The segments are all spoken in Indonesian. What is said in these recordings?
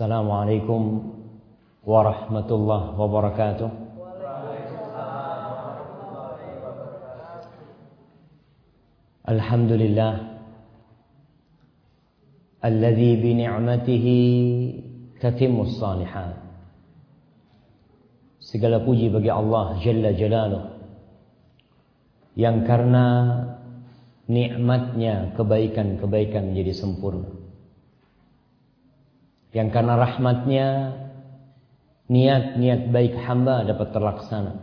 السلام عليكم ورحمة الله وبركاته الحمد لله الذي بنعمته تتم الصالحات Segala puji bagi Allah Jalla Jalaluh Yang karena nikmatnya kebaikan-kebaikan menjadi sempurna Yang karena rahmatnya niat-niat baik hamba dapat terlaksana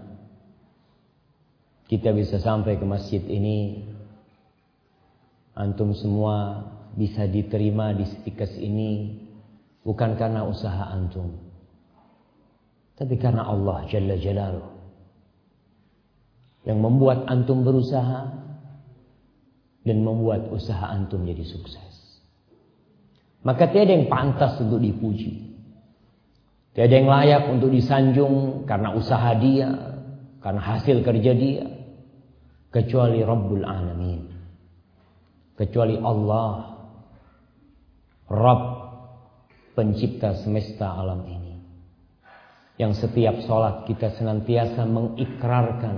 Kita bisa sampai ke masjid ini Antum semua bisa diterima di stikas ini Bukan karena usaha antum tapi karena Allah Jalla Jalaluh yang membuat antum berusaha dan membuat usaha antum jadi sukses. Maka tiada yang pantas untuk dipuji. Tiada yang layak untuk disanjung karena usaha dia, karena hasil kerja dia. Kecuali Rabbul Alamin. Kecuali Allah. Rabb pencipta semesta alam ini yang setiap sholat kita senantiasa mengikrarkan,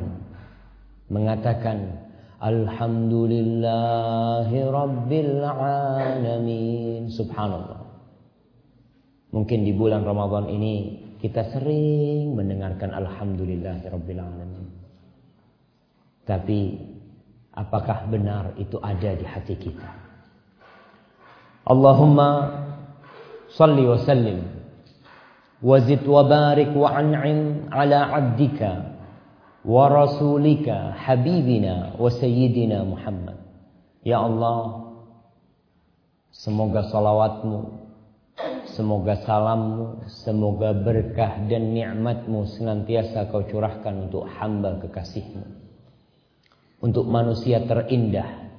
mengatakan Alhamdulillahi Rabbil Alamin. Subhanallah. Mungkin di bulan Ramadan ini Kita sering mendengarkan Alhamdulillahi Rabbil Alamin. Tapi Apakah benar itu ada di hati kita? Allahumma Salli wa sallim Wazid wa barik wa an'im ala abdika wa rasulika habibina wa sayyidina Muhammad. Ya Allah, semoga salawatmu, semoga salammu, semoga berkah dan nikmatmu senantiasa kau curahkan untuk hamba kekasihmu. Untuk manusia terindah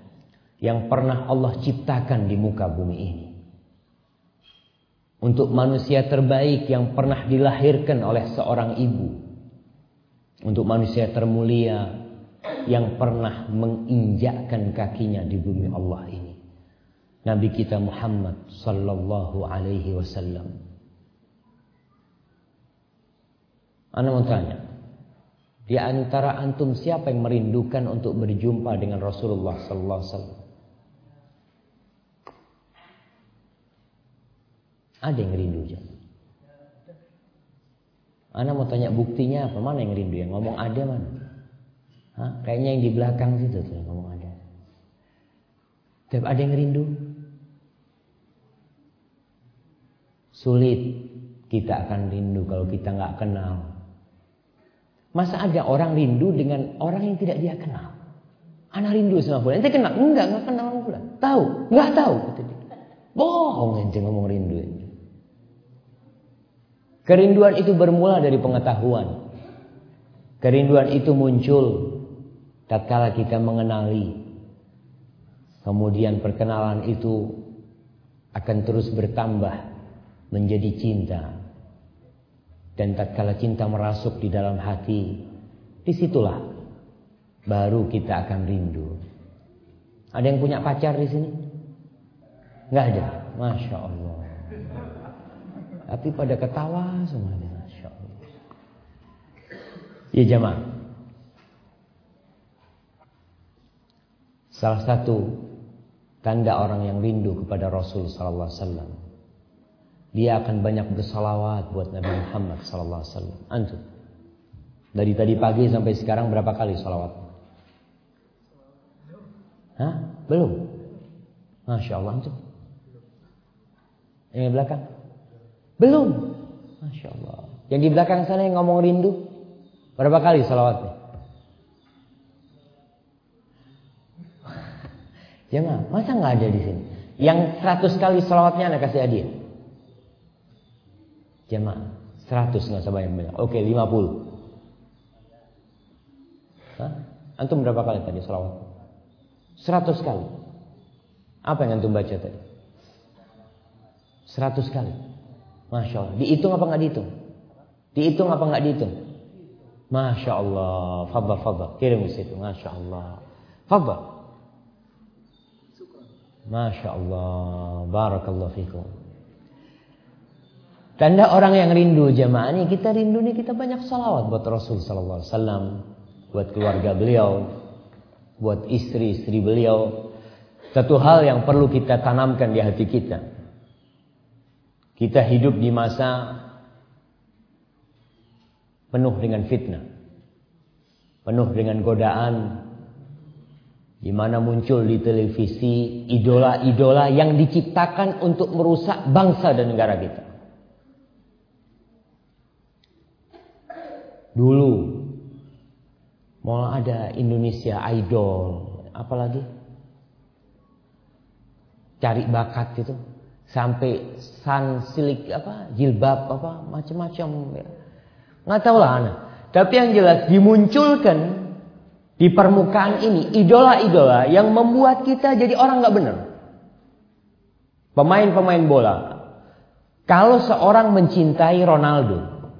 yang pernah Allah ciptakan di muka bumi ini. Untuk manusia terbaik yang pernah dilahirkan oleh seorang ibu untuk manusia termulia yang pernah menginjakkan kakinya di bumi Allah ini. Nabi kita Muhammad sallallahu alaihi wasallam. Anda mau tanya, di antara antum siapa yang merindukan untuk berjumpa dengan Rasulullah sallallahu alaihi wasallam? Ada yang rindu jangan. Ana mau tanya buktinya apa? Mana yang rindu? Yang ngomong ada mana? Hah? Kayaknya yang di belakang situ tuh yang ngomong ada. Tapi ada yang rindu? Sulit kita akan rindu kalau kita nggak kenal. Masa ada orang rindu dengan orang yang tidak dia kenal? Anak rindu sama bulan. Ente kenal? Enggak, enggak kenal bulan. Tahu? Enggak tahu. Bohong ente ngomong rindu. Ente. Kerinduan itu bermula dari pengetahuan. Kerinduan itu muncul tatkala kita mengenali. Kemudian perkenalan itu akan terus bertambah menjadi cinta. Dan tatkala cinta merasuk di dalam hati, di situlah baru kita akan rindu. Ada yang punya pacar di sini? Enggak ada. Masya Allah. Tapi pada ketawa semuanya. Ya jemaah. Salah satu tanda orang yang rindu kepada Rasul sallallahu alaihi wasallam. Dia akan banyak bersalawat buat Nabi Muhammad sallallahu alaihi wasallam. Antum. Dari tadi pagi sampai sekarang berapa kali salawat? Hah? Belum? Masya Allah antum. Yang belakang? Belum. Masya Allah. Yang di belakang sana yang ngomong rindu. Berapa kali salawatnya? Jangan, masa nggak ada di sini? Yang 100 kali salawatnya anak kasih hadiah. Jemaah, 100 nggak usah banyak-banyak. Oke, 50. Hah? Antum berapa kali tadi salawat? 100 kali. Apa yang antum baca tadi? 100 kali. Masya Allah. Dihitung apa nggak dihitung? Dihitung apa nggak dihitung? Masya Allah. Fadal, fadal. Kirim ke situ. Masya Allah. Fadal. Masya Allah. Barakallahu fikum. Tanda orang yang rindu jamaah ini kita rindu nih kita banyak salawat buat Rasul sallallahu alaihi wasallam, buat keluarga beliau, buat istri-istri beliau. Satu hal yang perlu kita tanamkan di hati kita. Kita hidup di masa penuh dengan fitnah. Penuh dengan godaan, di mana muncul di televisi idola-idola yang diciptakan untuk merusak bangsa dan negara kita. Dulu mau ada Indonesia Idol, apalagi cari bakat gitu, sampai san silik apa jilbab apa macam-macam ya. nggak tahu lah anak. Tapi yang jelas dimunculkan di permukaan ini idola-idola yang membuat kita jadi orang nggak benar. Pemain-pemain bola. Kalau seorang mencintai Ronaldo,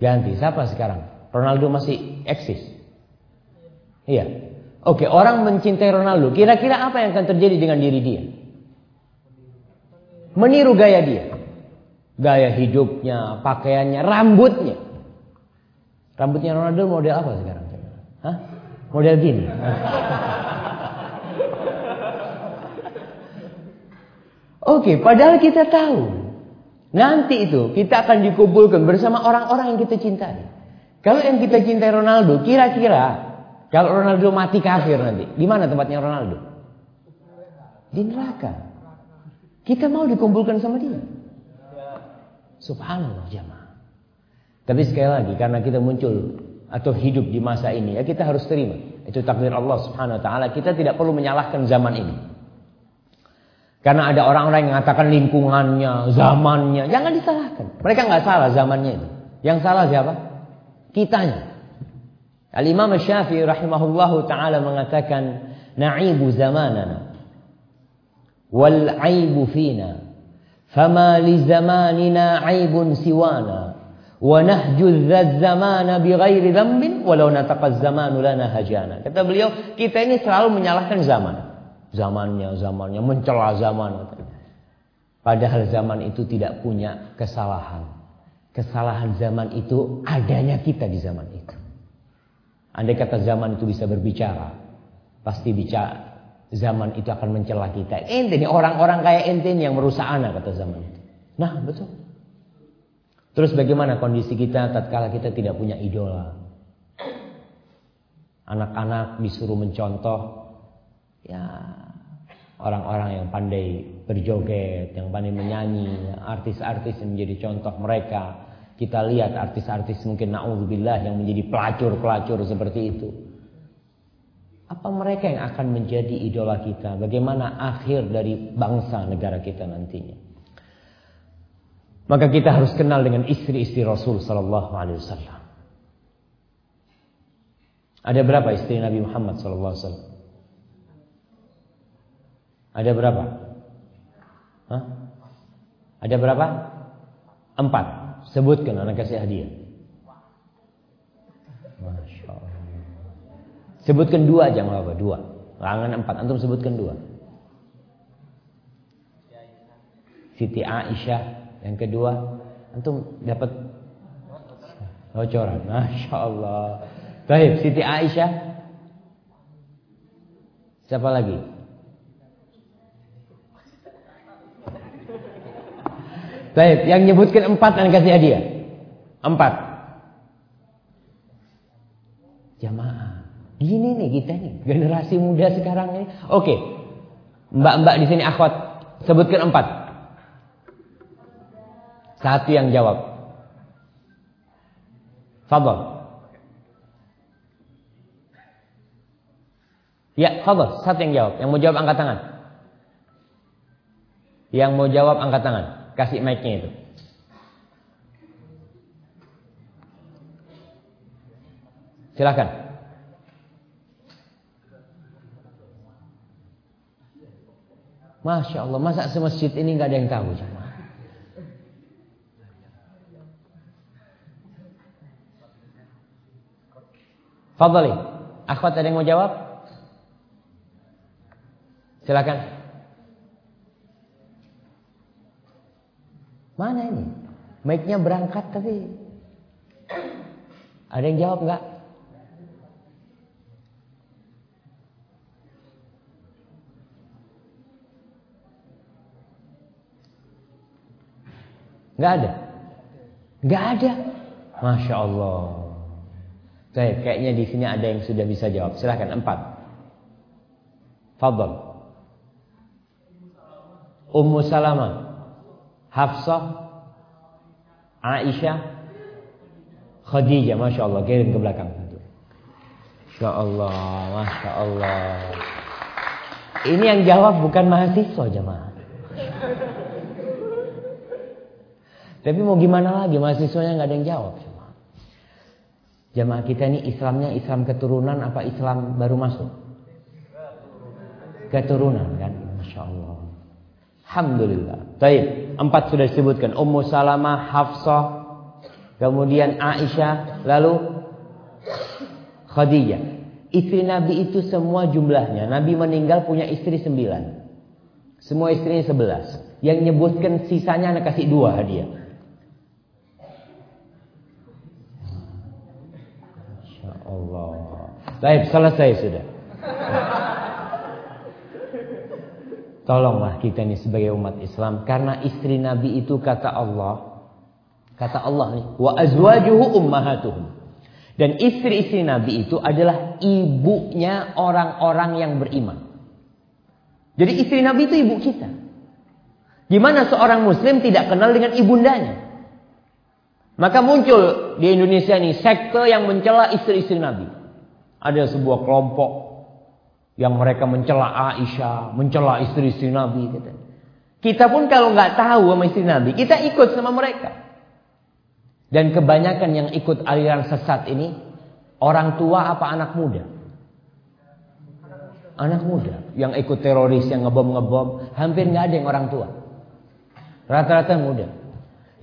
ganti siapa sekarang? Ronaldo masih eksis. Iya. Oke, orang mencintai Ronaldo. Kira-kira apa yang akan terjadi dengan diri dia? Meniru gaya dia. Gaya hidupnya, pakaiannya, rambutnya. Rambutnya Ronaldo model apa sekarang? Hah? Model gini. Oke, padahal kita tahu nanti itu kita akan dikumpulkan bersama orang-orang yang kita cintai. Kalau yang kita cintai Ronaldo, kira-kira kalau Ronaldo mati kafir nanti, di mana tempatnya Ronaldo? Di neraka. Kita mau dikumpulkan sama dia. Subhanallah jamaah. Tapi sekali lagi karena kita muncul atau hidup di masa ini ya kita harus terima. Itu takdir Allah Subhanahu wa taala. Kita tidak perlu menyalahkan zaman ini. Karena ada orang-orang yang mengatakan lingkungannya, zamannya, jangan disalahkan. Mereka nggak salah zamannya itu. Yang salah siapa? Kitanya. Al-Imam Syafi'i rahimahullahu taala mengatakan na'ibu zamanana wal 'aibu fina fama li zamanina 'aibun zamana bighairi dzambin walau nataqaz zamanu lana hajana. Kata beliau, kita ini selalu menyalahkan zaman. Zamannya, zamannya mencela zaman. Padahal zaman itu tidak punya kesalahan. Kesalahan zaman itu adanya kita di zaman itu. Andai kata zaman itu bisa berbicara, pasti bicara zaman itu akan mencela kita. Ente nih orang-orang kayak ente yang merusak anak kata zaman itu. Nah, betul. Terus bagaimana kondisi kita tatkala kita tidak punya idola? Anak-anak disuruh mencontoh ya orang-orang yang pandai berjoget, yang pandai menyanyi, artis-artis yang menjadi contoh mereka. Kita lihat artis-artis mungkin naudzubillah yang menjadi pelacur-pelacur seperti itu. Apa mereka yang akan menjadi idola kita? Bagaimana akhir dari bangsa negara kita nantinya? Maka kita harus kenal dengan istri-istri Rasul sallallahu alaihi wasallam. Ada berapa istri Nabi Muhammad sallallahu alaihi wasallam? Ada berapa? Hah? Ada berapa? Empat. Sebutkan anak kasih hadiah. Sebutkan dua aja nggak apa dua. Langan empat. Antum sebutkan dua. Siti Aisyah, yang kedua, antum dapat bocoran. Masya Allah. Baik, Siti Aisyah. Siapa lagi? Baik, yang nyebutkan empat dan kasih hadiah. Empat. Jamaah. Gini nih kita nih, generasi muda sekarang ini. Oke. Mbak-mbak di sini akhwat, sebutkan empat. Satu yang jawab. Fadol. Ya, fadol. Satu yang jawab. Yang mau jawab angkat tangan. Yang mau jawab angkat tangan. Kasih mic-nya itu. Silakan. Masya Allah, masa semasjid ini nggak ada yang tahu? Cuma. Fadali. Akhwat ada yang mau jawab? Silakan. Mana ini? Mic-nya berangkat tapi ada yang jawab nggak? Nggak ada? Nggak ada? Masya Allah. Saya kayaknya di sini ada yang sudah bisa jawab. Silahkan empat. Fadl. Ummu Salamah, Hafsah, Aisyah, Khadijah. Masya Allah. Kirim ke belakang. Masya Allah. Masya Allah. Ini yang jawab bukan mahasiswa jemaah. Tapi mau gimana lagi mahasiswanya nggak ada yang jawab. Jamaah kita ini Islamnya Islam keturunan apa Islam baru masuk? Keturunan kan, masya Allah. Alhamdulillah. Baik, empat sudah disebutkan. Ummu Salamah, Hafsah, kemudian Aisyah, lalu Khadijah. Istri Nabi itu semua jumlahnya. Nabi meninggal punya istri sembilan. Semua istrinya sebelas. Yang nyebutkan sisanya anak kasih dua hadiah. Allah. Baik, selesai sudah. Tolonglah kita ini sebagai umat Islam karena istri Nabi itu kata Allah kata Allah nih wa azwajuhu ummahatuhum. Dan istri-istri Nabi itu adalah ibunya orang-orang yang beriman. Jadi istri Nabi itu ibu kita. Gimana seorang muslim tidak kenal dengan ibundanya? Maka muncul di Indonesia ini sekte yang mencela istri-istri Nabi. Ada sebuah kelompok yang mereka mencela Aisyah, mencela istri-istri Nabi. Kita pun kalau nggak tahu sama istri Nabi, kita ikut sama mereka. Dan kebanyakan yang ikut aliran sesat ini orang tua apa anak muda? Anak muda yang ikut teroris yang ngebom ngebom, hampir nggak ada yang orang tua. Rata-rata muda.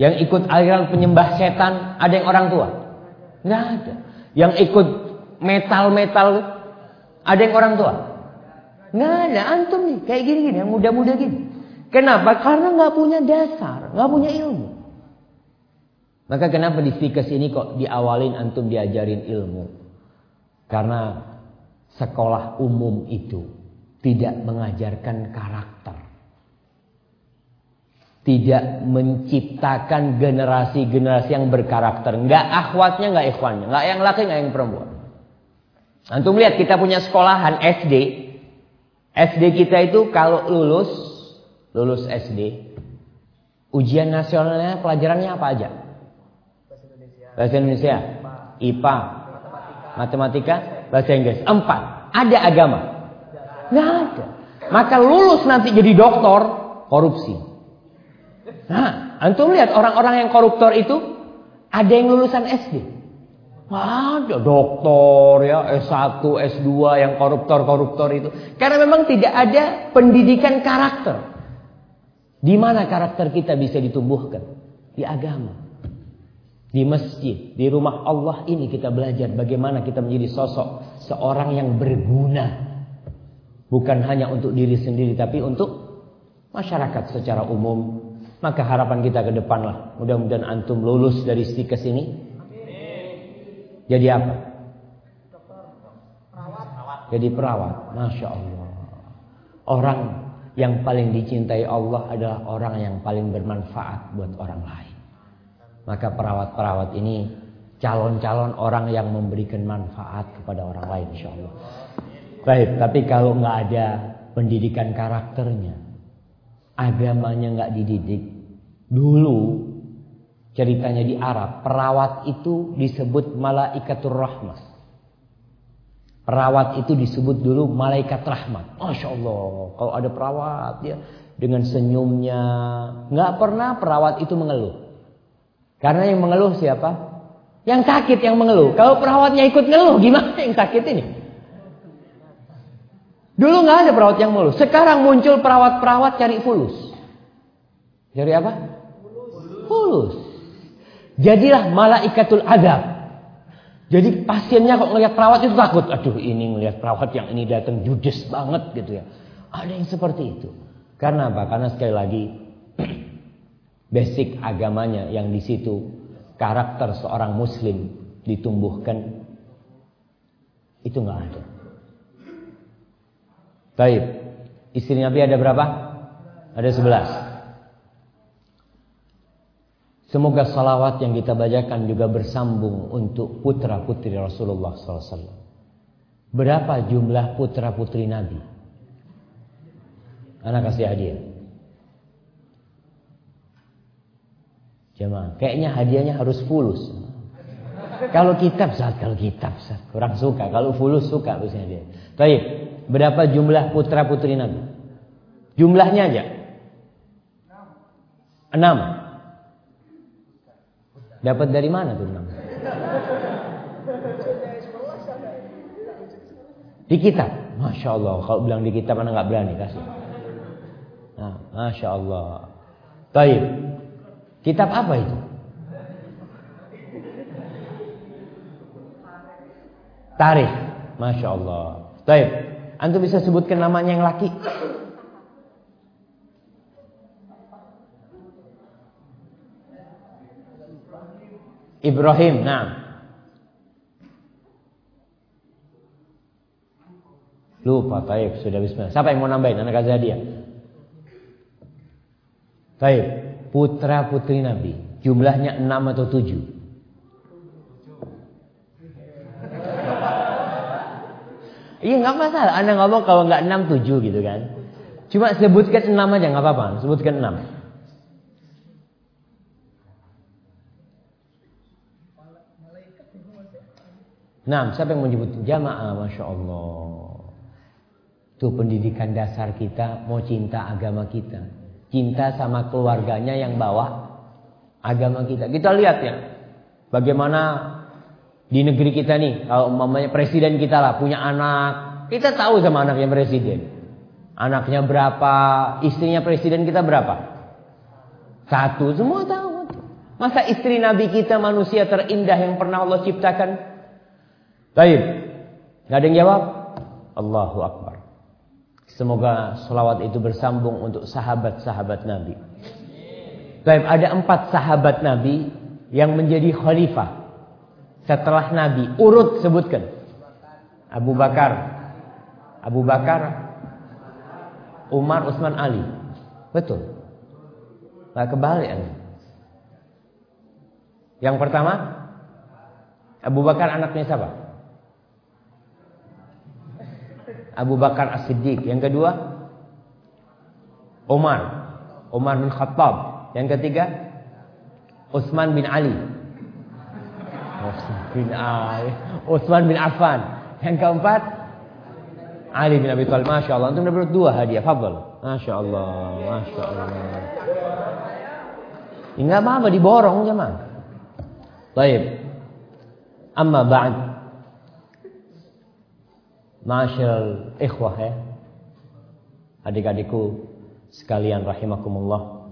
Yang ikut aliran penyembah setan ada yang orang tua? Nggak ada. Yang ikut metal-metal ada yang orang tua? Nggak ada. Antum nih kayak gini-gini yang muda-muda gini. Kenapa? Karena nggak punya dasar, nggak punya ilmu. Maka kenapa di stikas ini kok diawalin antum diajarin ilmu? Karena sekolah umum itu tidak mengajarkan karakter tidak menciptakan generasi-generasi yang berkarakter. Enggak akhwatnya, enggak ikhwannya. Enggak yang laki, enggak yang perempuan. Antum lihat kita punya sekolahan SD. SD kita itu kalau lulus, lulus SD. Ujian nasionalnya pelajarannya apa aja? Bahasa Indonesia. IPA. Matematika. Bahasa Inggris. Empat. Ada agama? Enggak ada. Maka lulus nanti jadi doktor, korupsi. Nah, antum lihat orang-orang yang koruptor itu ada yang lulusan SD. Ada doktor ya, S1, S2 yang koruptor-koruptor itu. Karena memang tidak ada pendidikan karakter. Di mana karakter kita bisa ditumbuhkan? Di agama. Di masjid, di rumah Allah ini kita belajar bagaimana kita menjadi sosok seorang yang berguna. Bukan hanya untuk diri sendiri tapi untuk masyarakat secara umum, maka harapan kita ke depan lah. Mudah-mudahan antum lulus dari stikes ini. Jadi apa? Jadi perawat. Masya Allah. Orang yang paling dicintai Allah adalah orang yang paling bermanfaat buat orang lain. Maka perawat-perawat ini calon-calon orang yang memberikan manfaat kepada orang lain insya Allah. Baik, tapi kalau nggak ada pendidikan karakternya, agamanya nggak dididik. Dulu ceritanya di Arab, perawat itu disebut malaikatur rahmat. Perawat itu disebut dulu malaikat rahmat. Masya Allah, kalau ada perawat ya dengan senyumnya, nggak pernah perawat itu mengeluh. Karena yang mengeluh siapa? Yang sakit yang mengeluh. Kalau perawatnya ikut ngeluh, gimana yang sakit ini? Dulu nggak ada perawat yang mulus. Sekarang muncul perawat-perawat cari fulus. Cari apa? Fulus. Jadilah malaikatul azab. Jadi pasiennya kok ngelihat perawat itu takut. Aduh ini ngelihat perawat yang ini datang judes banget gitu ya. Ada yang seperti itu. Karena apa? Karena sekali lagi basic agamanya yang di situ karakter seorang muslim ditumbuhkan itu nggak ada. Baik. Istri Nabi ada berapa? Ada sebelas. Semoga salawat yang kita bacakan juga bersambung untuk putra putri Rasulullah SAW. Berapa jumlah putra putri Nabi? Anak kasih hadiah. Jemaah, kayaknya hadiahnya harus fulus. Kalau kitab saat kalau kitab saat kurang suka. Kalau fulus suka biasanya dia. Baik, berapa jumlah putra putri Nabi? Jumlahnya aja. Enam. Dapat dari mana tuh enam? Di kitab. Masya Allah. Kalau bilang di kitab, mana nggak berani kasih. Nah, Masya Allah. Baik. Kitab apa itu? Tarikh. Masya Allah. Baik. Antum bisa sebutkan namanya yang laki? Ibrahim. Nah. Lupa, baik, sudah bismillah. Siapa yang mau nambahin? Anak dia. Baik, putra putri Nabi. Jumlahnya enam atau tujuh? Iya nggak masalah. Anda ngomong kalau nggak enam tujuh gitu kan. Cuma sebutkan enam aja nggak apa-apa. Sebutkan enam. Nah, siapa yang menyebut jamaah? Masya Allah. Itu pendidikan dasar kita, mau cinta agama kita. Cinta sama keluarganya yang bawa agama kita. Kita lihat ya, bagaimana di negeri kita nih, kalau umpamanya presiden kita lah punya anak, kita tahu sama anaknya presiden. Anaknya berapa, istrinya presiden kita berapa? Satu, semua tahu. Masa istri Nabi kita manusia terindah yang pernah Allah ciptakan? Baik. Gak ada yang jawab? Allahu Akbar. Semoga selawat itu bersambung untuk sahabat-sahabat Nabi. Baik, ada empat sahabat Nabi yang menjadi khalifah setelah Nabi. Urut sebutkan. Abu Bakar. Abu Bakar. Umar, Utsman, Ali. Betul. Nah kebalik Yang pertama, Abu Bakar anaknya siapa? Abu Bakar As-Siddiq. Yang kedua, Umar. Umar bin Khattab. Yang ketiga, Utsman bin Ali. Utsman bin Ali, Utsman bin Affan. Yang keempat Ali bin Abi Thalib. Masya Allah. Untuk dapat dua hadiah. Fadl. Masya Allah. Masya Allah. Enggak apa-apa diborong jemaah. Baik. Amma ba'd. Masyal ikhwah ya. Adik-adikku sekalian rahimakumullah.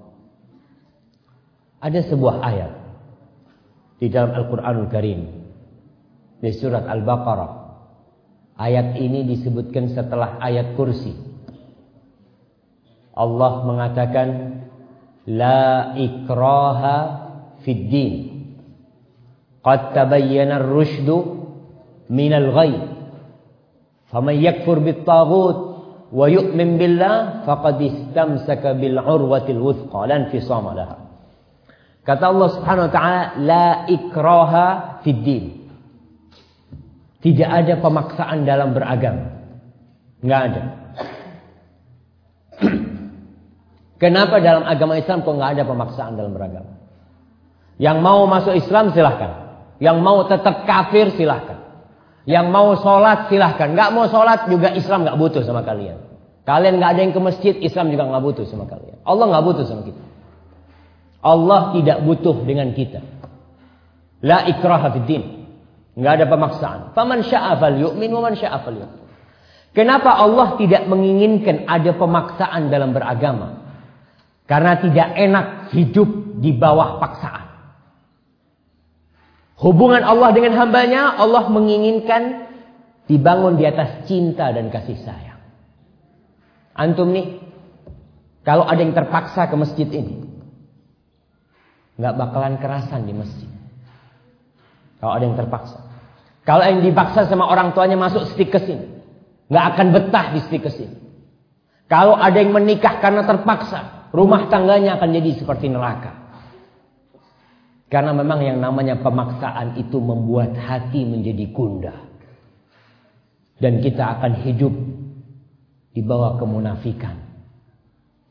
Ada sebuah ayat di dalam Al-Quranul Karim di surat Al-Baqarah ayat ini disebutkan setelah ayat kursi Allah mengatakan la ikraha fid din qad tabayyana ar-rusydu min al-ghay faman yakfur bit taghut wa yu'min billah faqad istamsaka bil urwatil wuthqa lan fisama laha Kata Allah Subhanahu wa taala, la ikraha fid din. Tidak ada pemaksaan dalam beragama. Enggak ada. Kenapa dalam agama Islam kok enggak ada pemaksaan dalam beragama? Yang mau masuk Islam silahkan. Yang mau tetap kafir silahkan. Yang mau sholat silahkan. Enggak mau sholat juga Islam enggak butuh sama kalian. Kalian enggak ada yang ke masjid, Islam juga enggak butuh sama kalian. Allah enggak butuh sama kita. Allah tidak butuh dengan kita. La ikraha fid. Enggak ada pemaksaan. Faman syaa falyu'min wa man syaa falyakfur. Kenapa Allah tidak menginginkan ada pemaksaan dalam beragama? Karena tidak enak hidup di bawah paksaan. Hubungan Allah dengan hambanya, Allah menginginkan dibangun di atas cinta dan kasih sayang. Antum nih, kalau ada yang terpaksa ke masjid ini, nggak bakalan kerasan di masjid. Kalau ada yang terpaksa. Kalau yang dipaksa sama orang tuanya masuk stick ke sini, nggak akan betah di stick ke sini. Kalau ada yang menikah karena terpaksa, rumah tangganya akan jadi seperti neraka. Karena memang yang namanya pemaksaan itu membuat hati menjadi gundah. Dan kita akan hidup di bawah kemunafikan.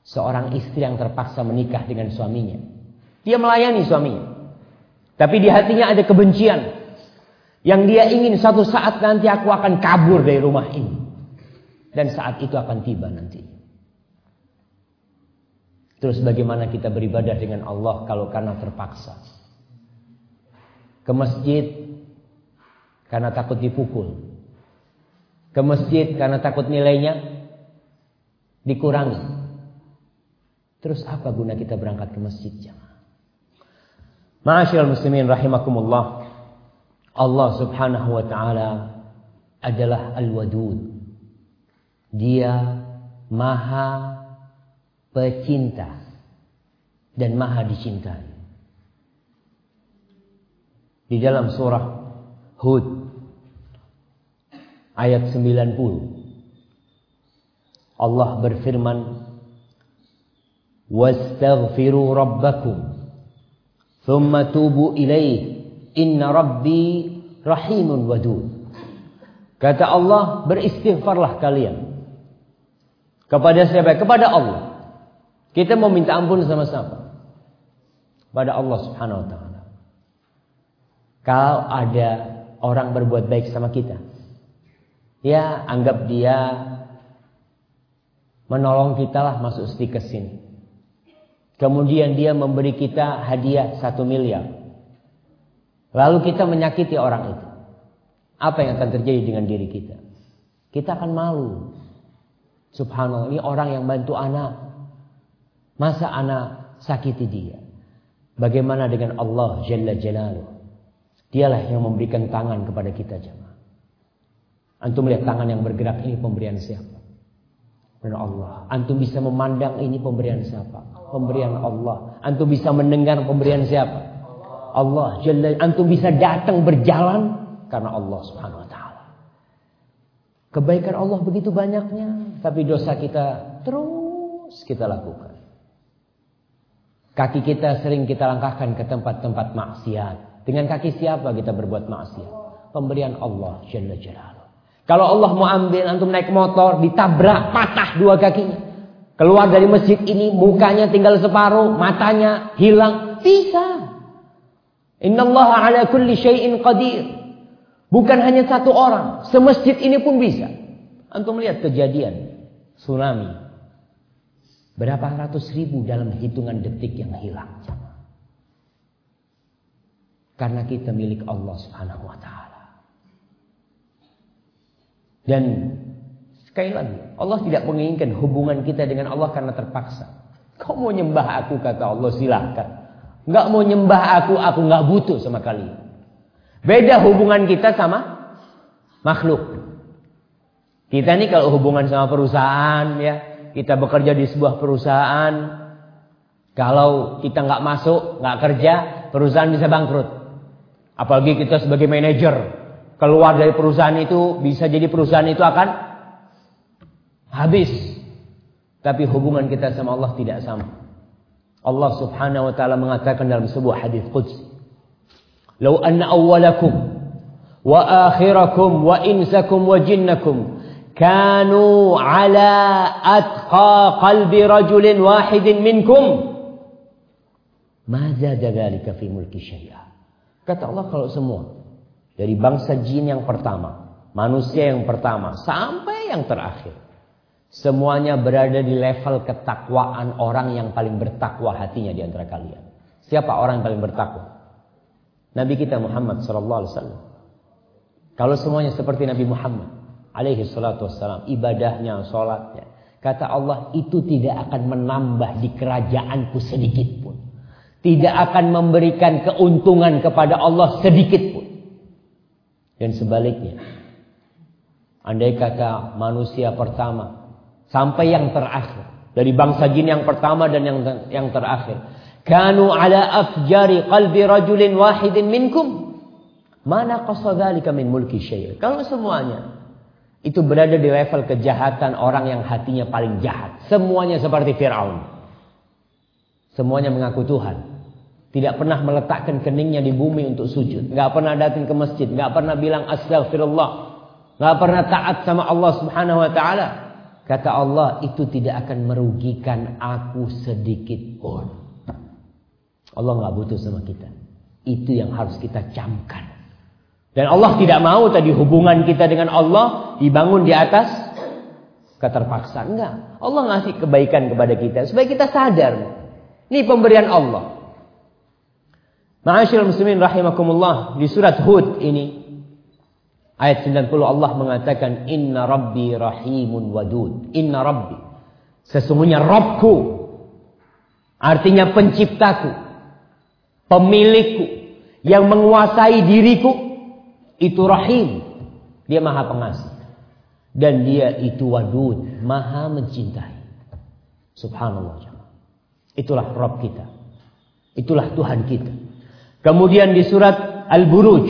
Seorang istri yang terpaksa menikah dengan suaminya. Dia melayani suaminya. Tapi di hatinya ada kebencian. Yang dia ingin satu saat nanti aku akan kabur dari rumah ini. Dan saat itu akan tiba nanti. Terus bagaimana kita beribadah dengan Allah kalau karena terpaksa? Ke masjid karena takut dipukul. Ke masjid karena takut nilainya dikurangi. Terus apa guna kita berangkat ke masjid jamaah? Ma'asyiral muslimin rahimakumullah. Allah Subhanahu wa taala adalah Al-Wadud. Dia maha pecinta dan maha dicintai. Di dalam surah Hud ayat 90 Allah berfirman Wastaghfiru rabbakum thumma tubu ilaih inna rabbi rahimun wadud Kata Allah beristighfarlah kalian kepada siapa? Kepada Allah. Kita mau minta ampun sama siapa? Pada Allah Subhanahu wa taala. Kalau ada orang berbuat baik sama kita, ya anggap dia menolong kita lah masuk stiker sini. Kemudian dia memberi kita hadiah satu miliar. Lalu kita menyakiti orang itu. Apa yang akan terjadi dengan diri kita? Kita akan malu. Subhanallah, ini orang yang bantu anak. Masa anak sakiti dia? Bagaimana dengan Allah Jalla Jalaluh? Dialah yang memberikan tangan kepada kita jemaah. Antum lihat tangan yang bergerak ini pemberian siapa? Pemberian Allah. Antum bisa memandang ini pemberian siapa? Pemberian Allah. Antum bisa mendengar pemberian siapa? Allah. Jalla. Antum bisa datang berjalan karena Allah Subhanahu wa taala. Kebaikan Allah begitu banyaknya, tapi dosa kita terus kita lakukan. Kaki kita sering kita langkahkan ke tempat-tempat maksiat. Dengan kaki siapa kita berbuat maksiat? Pemberian Allah Jalla Jalaluh. Kalau Allah mau ambil antum naik motor, ditabrak, patah dua kakinya. Keluar dari masjid ini, mukanya tinggal separuh, matanya hilang. Bisa. Inna Allah ala kulli syai'in qadir. Bukan hanya satu orang, semasjid ini pun bisa. Antum melihat kejadian tsunami. Berapa ratus ribu dalam hitungan detik yang hilang. Karena kita milik Allah Subhanahu wa taala. Dan sekali lagi, Allah tidak menginginkan hubungan kita dengan Allah karena terpaksa. Kau mau nyembah aku kata Allah silahkan. Enggak mau nyembah aku, aku enggak butuh sama kalian. Beda hubungan kita sama makhluk. Kita nih kalau hubungan sama perusahaan ya, kita bekerja di sebuah perusahaan, kalau kita nggak masuk, nggak kerja, perusahaan bisa bangkrut. Apalagi kita sebagai manajer keluar dari perusahaan itu bisa jadi perusahaan itu akan habis. Tapi hubungan kita sama Allah tidak sama. Allah Subhanahu wa taala mengatakan dalam sebuah hadis qudsi, "Lau anna awwalakum wa akhirakum wa insakum wa jinnakum kanu ala atqa qalbi rajulin wahidin minkum, ma zada dzalika fi mulki kata Allah kalau semua dari bangsa jin yang pertama manusia yang pertama sampai yang terakhir semuanya berada di level ketakwaan orang yang paling bertakwa hatinya di antara kalian siapa orang yang paling bertakwa Nabi kita Muhammad sallallahu alaihi wasallam. Kalau semuanya seperti Nabi Muhammad alaihi salatu wassalam, ibadahnya, salatnya, kata Allah itu tidak akan menambah di kerajaanku sedikit. Tidak akan memberikan keuntungan kepada Allah sedikit pun. Dan sebaliknya, andai kata manusia pertama sampai yang terakhir, dari bangsa jin yang pertama dan yang yang terakhir, kanu ala afjari qalbi rajulin wahidin minkum mana qasadzalika min mulki syai' kalau semuanya itu berada di level kejahatan orang yang hatinya paling jahat. Semuanya seperti Firaun. Semuanya mengaku Tuhan tidak pernah meletakkan keningnya di bumi untuk sujud nggak pernah datang ke masjid nggak pernah bilang astagfirullah nggak pernah taat sama Allah Subhanahu wa taala kata Allah itu tidak akan merugikan aku sedikit pun Allah nggak butuh sama kita. Itu yang harus kita camkan. Dan Allah tidak mau tadi hubungan kita dengan Allah dibangun di atas keterpaksaan. Enggak. Allah ngasih kebaikan kepada kita supaya kita sadar. Ini pemberian Allah. Ma'asyiral muslimin rahimakumullah di surat Hud ini ayat 90 Allah mengatakan inna rabbi rahimun wadud. Inna rabbi sesungguhnya Rabbku artinya penciptaku pemilikku, yang menguasai diriku, itu rahim. Dia maha pengasih. Dan dia itu wadud, maha mencintai. Subhanallah. Itulah Rabb kita. Itulah Tuhan kita. Kemudian di surat Al-Buruj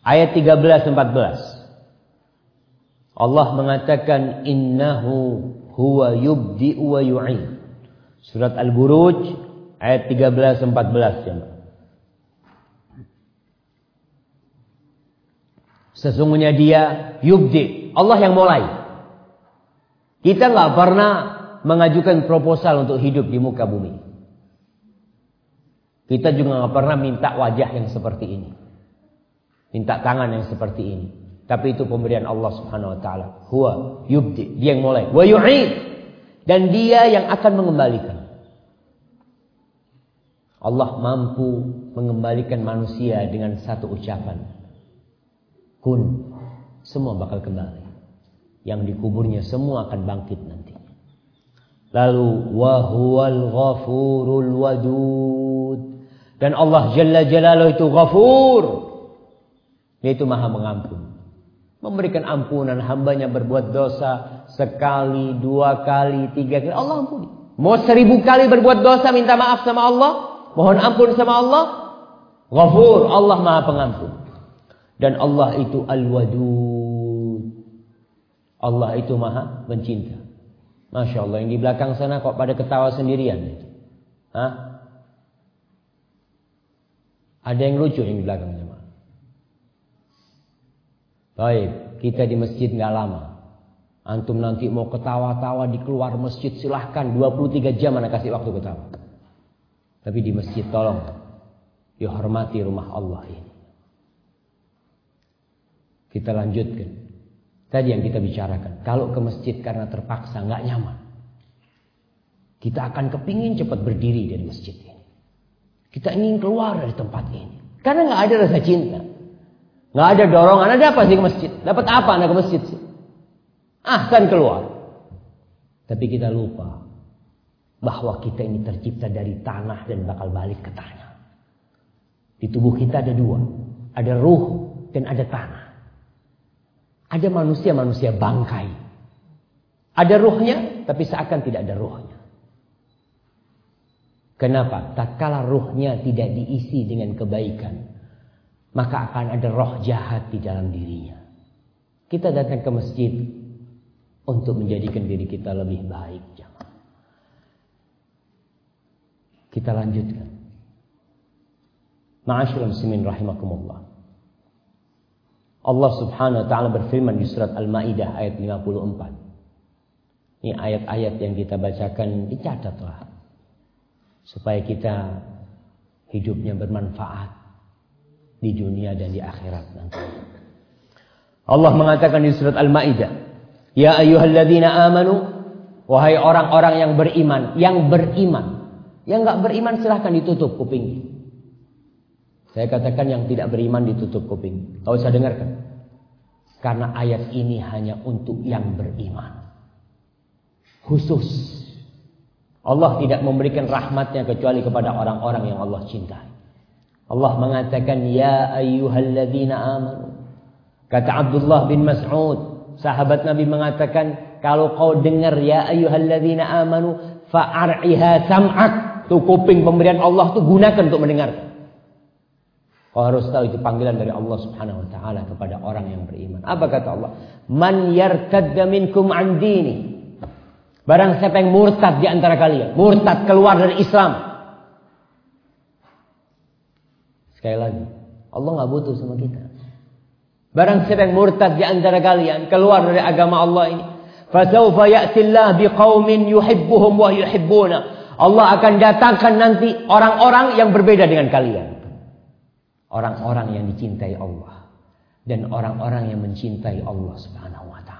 ayat 13 14 Allah mengatakan innahu huwa yubdi wa yu'id. Surat Al-Buruj ayat 13 14 ya. Sesungguhnya dia yubdi, Allah yang mulai. Kita nggak pernah mengajukan proposal untuk hidup di muka bumi. Kita juga nggak pernah minta wajah yang seperti ini. Minta tangan yang seperti ini. Tapi itu pemberian Allah Subhanahu wa taala. Huwa yubdi, dia yang mulai. Wa yu'id. Dan dia yang akan mengembalikan. Allah mampu mengembalikan manusia dengan satu ucapan. Kun. Semua bakal kembali. Yang dikuburnya semua akan bangkit nanti. Lalu wahuwal ghafurul wadud. Dan Allah Jalla Jalaluhu itu ghafur. Dia itu maha mengampun. Memberikan ampunan hambanya berbuat dosa sekali, dua kali, tiga kali. Allah ampuni. Mau seribu kali berbuat dosa minta maaf sama Allah. Mohon ampun sama Allah. Ghafur, Allah Maha Pengampun. Dan Allah itu Al-Wadud. Allah itu Maha Mencinta. Masya Allah, yang di belakang sana kok pada ketawa sendirian. Hah? Ada yang lucu yang di belakang jemaah. Baik, kita di masjid nggak lama. Antum nanti mau ketawa-tawa di keluar masjid silahkan 23 jam anak kasih waktu ketawa. Tapi di masjid tolong dihormati rumah Allah ini. Kita lanjutkan. Tadi yang kita bicarakan. Kalau ke masjid karena terpaksa nggak nyaman. Kita akan kepingin cepat berdiri dari masjid. Kita ingin keluar dari tempat ini. Karena nggak ada rasa cinta. Nggak ada dorongan. Ada apa sih ke masjid? Dapat apa anda ke masjid sih? Ah, kan keluar. Tapi kita lupa bahwa kita ini tercipta dari tanah dan bakal balik ke tanah. Di tubuh kita ada dua, ada ruh dan ada tanah. Ada manusia-manusia bangkai. Ada ruhnya, tapi seakan tidak ada ruhnya. Kenapa? Tatkala ruhnya tidak diisi dengan kebaikan, maka akan ada roh jahat di dalam dirinya. Kita datang ke masjid untuk menjadikan diri kita lebih baik. Kita lanjutkan. Ma'asyiral muslimin rahimakumullah. Allah Subhanahu wa taala berfirman di surat Al-Maidah ayat 54. Ini ayat-ayat yang kita bacakan dicatatlah supaya kita hidupnya bermanfaat di dunia dan di akhirat nanti. Allah mengatakan di surat Al-Maidah, "Ya ayyuhalladzina amanu, wahai orang-orang yang beriman, yang beriman yang nggak beriman silahkan ditutup kupingnya. Saya katakan yang tidak beriman ditutup kuping. Kau usah dengarkan. Karena ayat ini hanya untuk yang beriman. Khusus. Allah tidak memberikan rahmatnya kecuali kepada orang-orang yang Allah cintai. Allah mengatakan, Ya ayyuhalladzina amanu. Kata Abdullah bin Mas'ud. Sahabat Nabi mengatakan, kalau kau dengar ya ayyuhalladzina amanu fa'ar'iha sam'ak Tuh kuping pemberian Allah tuh gunakan untuk mendengar. Kau harus tahu itu panggilan dari Allah Subhanahu wa taala kepada orang yang beriman. Apa kata Allah? Man yartadda minkum an dini. Barang siapa yang murtad di antara kalian, murtad keluar dari Islam. Sekali lagi, Allah nggak butuh sama kita. Barang siapa yang murtad di antara kalian, keluar dari agama Allah ini, fasawfa ya'tillah biqaumin yuhibbuhum wa yuhibbuna. Allah akan datangkan nanti orang-orang yang berbeda dengan kalian. Orang-orang yang dicintai Allah dan orang-orang yang mencintai Allah Subhanahu wa taala.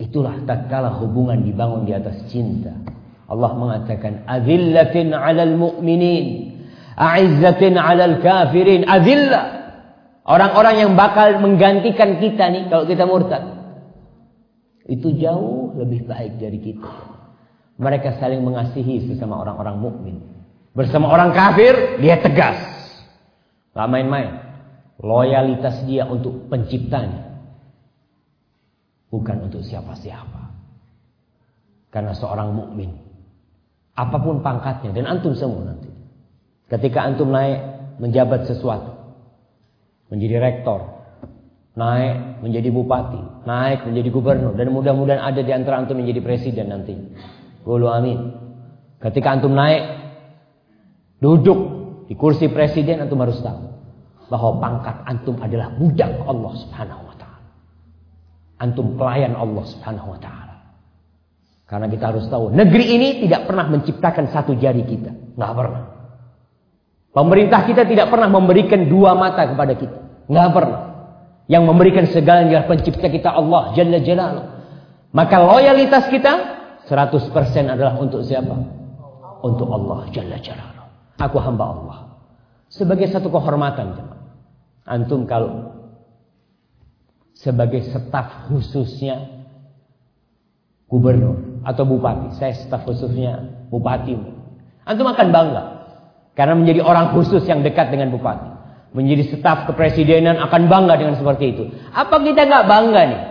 Itulah tatkala hubungan dibangun di atas cinta. Allah mengatakan azillatin 'alal mu'minin a'izzatin 'alal kafirin azillah. Orang-orang yang bakal menggantikan kita nih kalau kita murtad. Itu jauh lebih baik dari kita. Mereka saling mengasihi sesama orang-orang mukmin. Bersama orang kafir dia tegas. Gak main-main. Loyalitas dia untuk penciptanya. Bukan untuk siapa-siapa. Karena seorang mukmin, apa pun pangkatnya dan antum semua nanti. Ketika antum naik menjabat sesuatu, menjadi rektor, naik menjadi bupati, naik menjadi gubernur dan mudah-mudahan ada di antara antum menjadi presiden nanti. Gulu amin. Ketika antum naik duduk di kursi presiden antum harus tahu bahwa pangkat antum adalah budak Allah Subhanahu. Antum pelayan Allah Subhanahu wa taala. Karena kita harus tahu, negeri ini tidak pernah menciptakan satu jari kita, nggak pernah. Pemerintah kita tidak pernah memberikan dua mata kepada kita, nggak pernah. Yang memberikan segalanya pencipta kita Allah Jalla Jalaluh. Maka loyalitas kita 100% adalah untuk siapa? Untuk Allah Jalla Jalaluh. Aku hamba Allah. Sebagai satu kehormatan. Antum kalau sebagai staf khususnya gubernur atau bupati. Saya staf khususnya bupati. Antum akan bangga. Karena menjadi orang khusus yang dekat dengan bupati. Menjadi staf kepresidenan akan bangga dengan seperti itu. Apa kita nggak bangga nih?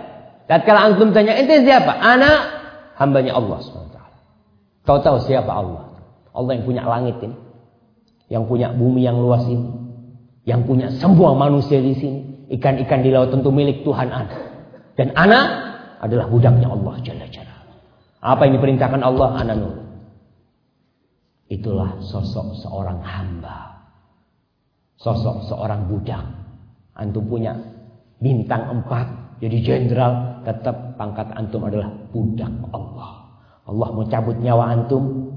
Tatkala antum tanya, ente siapa? Anak hambanya Allah SWT. Kau tahu siapa Allah? Allah yang punya langit ini yang punya bumi yang luas ini, yang punya semua manusia di sini, ikan-ikan di laut tentu milik Tuhan Anda. Dan anak adalah budaknya Allah Jalla Jalla. Apa yang diperintahkan Allah, anak nur. Itulah sosok seorang hamba. Sosok seorang budak. Antum punya bintang empat, jadi jenderal, tetap pangkat antum adalah budak Allah. Allah mau cabut nyawa antum,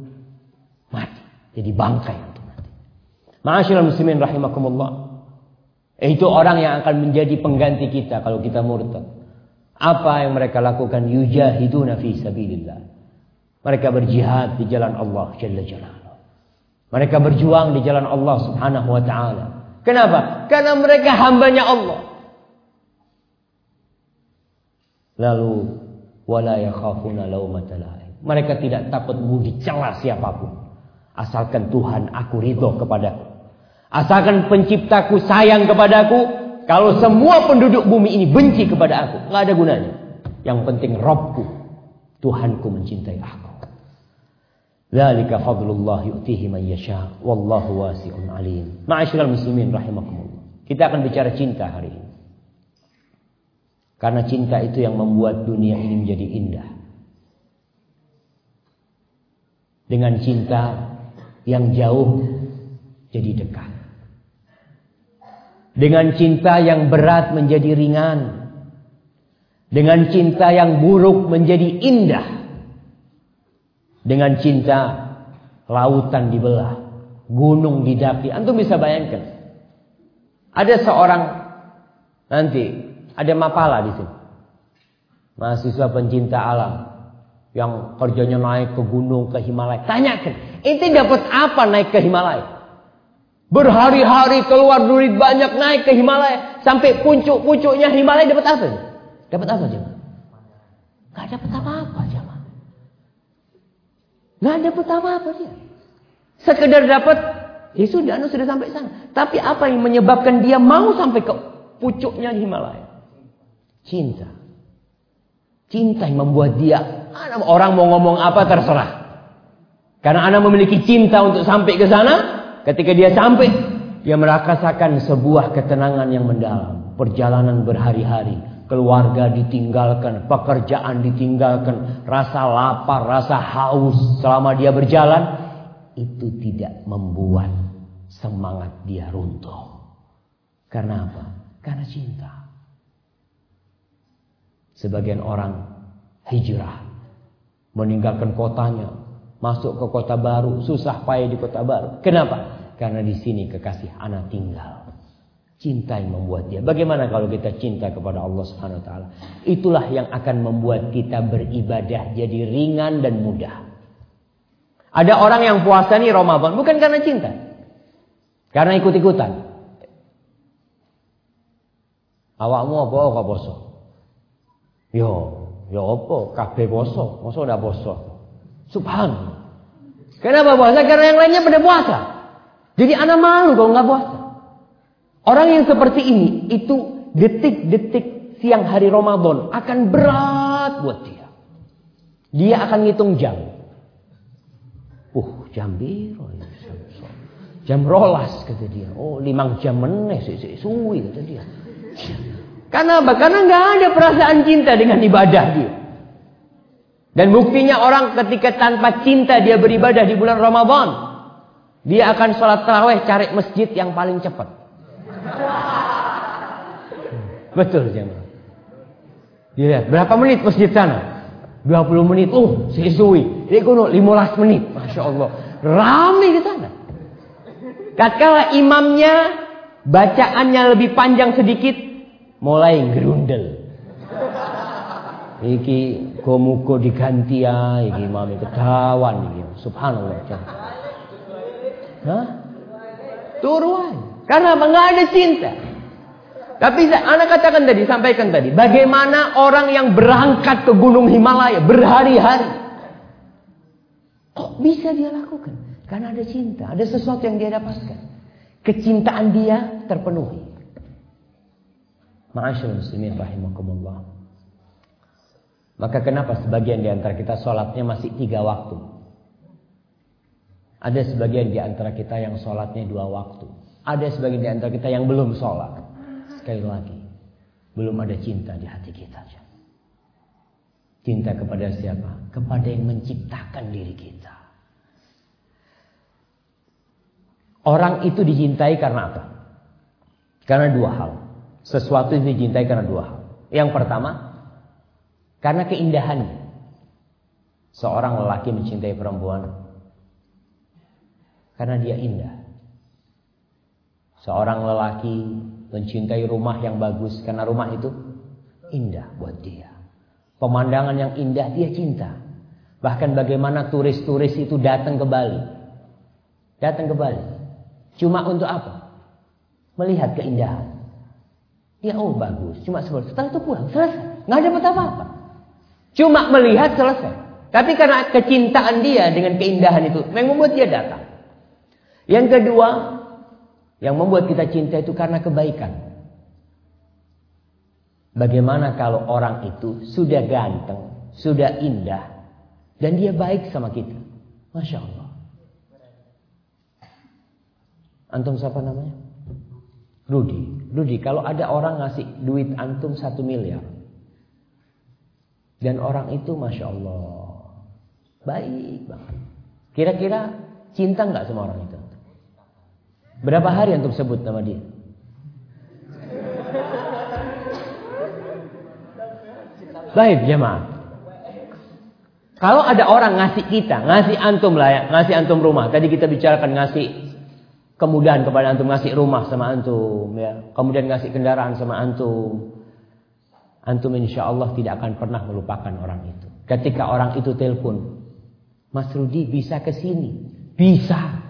mati. Jadi bangkai Ma'asyiral muslimin rahimakumullah. Itu orang yang akan menjadi pengganti kita kalau kita murtad. Apa yang mereka lakukan? Yujahiduna fi sabilillah. Mereka berjihad di jalan Allah Jalla Jalaluh. Mereka berjuang di jalan Allah Subhanahu wa taala. Kenapa? Karena mereka hambanya Allah. Lalu wala yakhafuna laumata Mereka tidak takut mau dicela siapa pun. Asalkan Tuhan aku ridho kepadaku. Asalkan penciptaku sayang kepadaku, kalau semua penduduk bumi ini benci kepada aku, nggak ada gunanya. Yang penting Robku, Tuhanku mencintai aku. Zalika fadlullah yu'tihi man yasha wallahu wasi'un alim. Ma'asyiral muslimin rahimakumullah. Kita akan bicara cinta hari ini. Karena cinta itu yang membuat dunia ini menjadi indah. Dengan cinta yang jauh jadi dekat. Dengan cinta yang berat menjadi ringan. Dengan cinta yang buruk menjadi indah. Dengan cinta lautan dibelah, gunung didaki. Antum bisa bayangkan. Ada seorang nanti ada mapala di sini. Mahasiswa pencinta alam yang kerjanya naik ke gunung ke Himalaya. Tanyakan, ini dapat apa naik ke Himalaya? Berhari-hari keluar duit banyak naik ke Himalaya. Sampai puncuk-puncuknya Himalaya dapat apa? Dapat apa jemaah? Gak dapat apa-apa jemaah. Gak dapat apa-apa dia. Sekedar dapat, ya sudah, anu sudah sampai sana. Tapi apa yang menyebabkan dia mau sampai ke pucuknya Himalaya? Cinta. Cinta yang membuat dia, orang mau ngomong apa terserah. Karena anak memiliki cinta untuk sampai ke sana, ketika dia sampai, dia merasakan sebuah ketenangan yang mendalam. Perjalanan berhari-hari, keluarga ditinggalkan, pekerjaan ditinggalkan, rasa lapar, rasa haus selama dia berjalan, itu tidak membuat semangat dia runtuh. Karena apa? Karena cinta. Sebagian orang hijrah, meninggalkan kotanya, masuk ke kota baru, susah payah di kota baru. Kenapa? Karena di sini kekasih anak tinggal. Cinta yang membuat dia. Bagaimana kalau kita cinta kepada Allah Subhanahu wa taala? Itulah yang akan membuat kita beribadah jadi ringan dan mudah. Ada orang yang puasa nih Ramadan bukan karena cinta. Karena ikut-ikutan. Awakmu apa kok poso? Yo, yo apa? Kabeh poso, masa udah poso. Subhanallah. Kenapa puasa? Karena yang lainnya pada puasa. Jadi anak malu kalau nggak puasa. Orang yang seperti ini itu detik-detik siang hari Ramadan akan berat buat dia. Dia akan ngitung jam. Uh, jam biru. Jam rolas kata dia. Oh, limang jam meneh sih suwi kata dia. Karena apa? Karena nggak ada perasaan cinta dengan ibadah dia. Dan buktinya orang ketika tanpa cinta dia beribadah di bulan Ramadan, dia akan sholat taraweh cari masjid yang paling cepat. Betul jangan. Dilihat berapa menit masjid sana? 20 menit. Oh, sesuai. Dia kuno 15 menit. Masya Allah. Rame di sana. Tatkala imamnya bacaannya lebih panjang sedikit, mulai gerundel. Iki komuko diganti ya, iki imam ketahuan iki. Subhanallah. Hah? Turuan. Karena? Nggak ada cinta. Tapi anak katakan tadi, sampaikan tadi. Bagaimana orang yang berangkat ke gunung Himalaya berhari-hari. Kok bisa dia lakukan? Karena ada cinta. Ada sesuatu yang dia dapatkan. Kecintaan dia terpenuhi. Ma'asyur muslimin rahimakumullah. Maka kenapa sebagian di antara kita sholatnya masih tiga waktu? Ada sebagian di antara kita yang sholatnya dua waktu. Ada sebagian di antara kita yang belum sholat. Sekali lagi, belum ada cinta di hati kita. Cinta kepada siapa? Kepada yang menciptakan diri kita. Orang itu dicintai karena apa? Karena dua hal. Sesuatu itu dicintai karena dua hal. Yang pertama, karena keindahannya. Seorang lelaki mencintai perempuan karena dia indah. Seorang lelaki mencintai rumah yang bagus karena rumah itu indah buat dia. Pemandangan yang indah dia cinta. Bahkan bagaimana turis-turis itu datang ke Bali. Datang ke Bali. Cuma untuk apa? Melihat keindahan. Dia oh bagus, cuma sebentar. Setelah itu pulang, selesai. Nggak dapat apa-apa. Cuma melihat selesai. Tapi karena kecintaan dia dengan keindahan itu, memang membuat dia datang. Yang kedua, yang membuat kita cinta itu karena kebaikan. Bagaimana kalau orang itu sudah ganteng, sudah indah, dan dia baik sama kita? Masya Allah. Antum siapa namanya? Rudi. Rudi, kalau ada orang ngasih duit antum satu miliar. Dan orang itu Masya Allah. Baik banget. Kira-kira cinta nggak sama orang itu? Berapa hari antum sebut nama dia? Baik jemaah. Kalau ada orang ngasih kita, ngasih antum lah ya, ngasih antum rumah. Tadi kita bicarakan ngasih kemudahan kepada antum, ngasih rumah sama antum, ya. Kemudian ngasih kendaraan sama antum. Antum insya Allah tidak akan pernah melupakan orang itu. Ketika orang itu telepon, Mas Rudi bisa ke sini, bisa.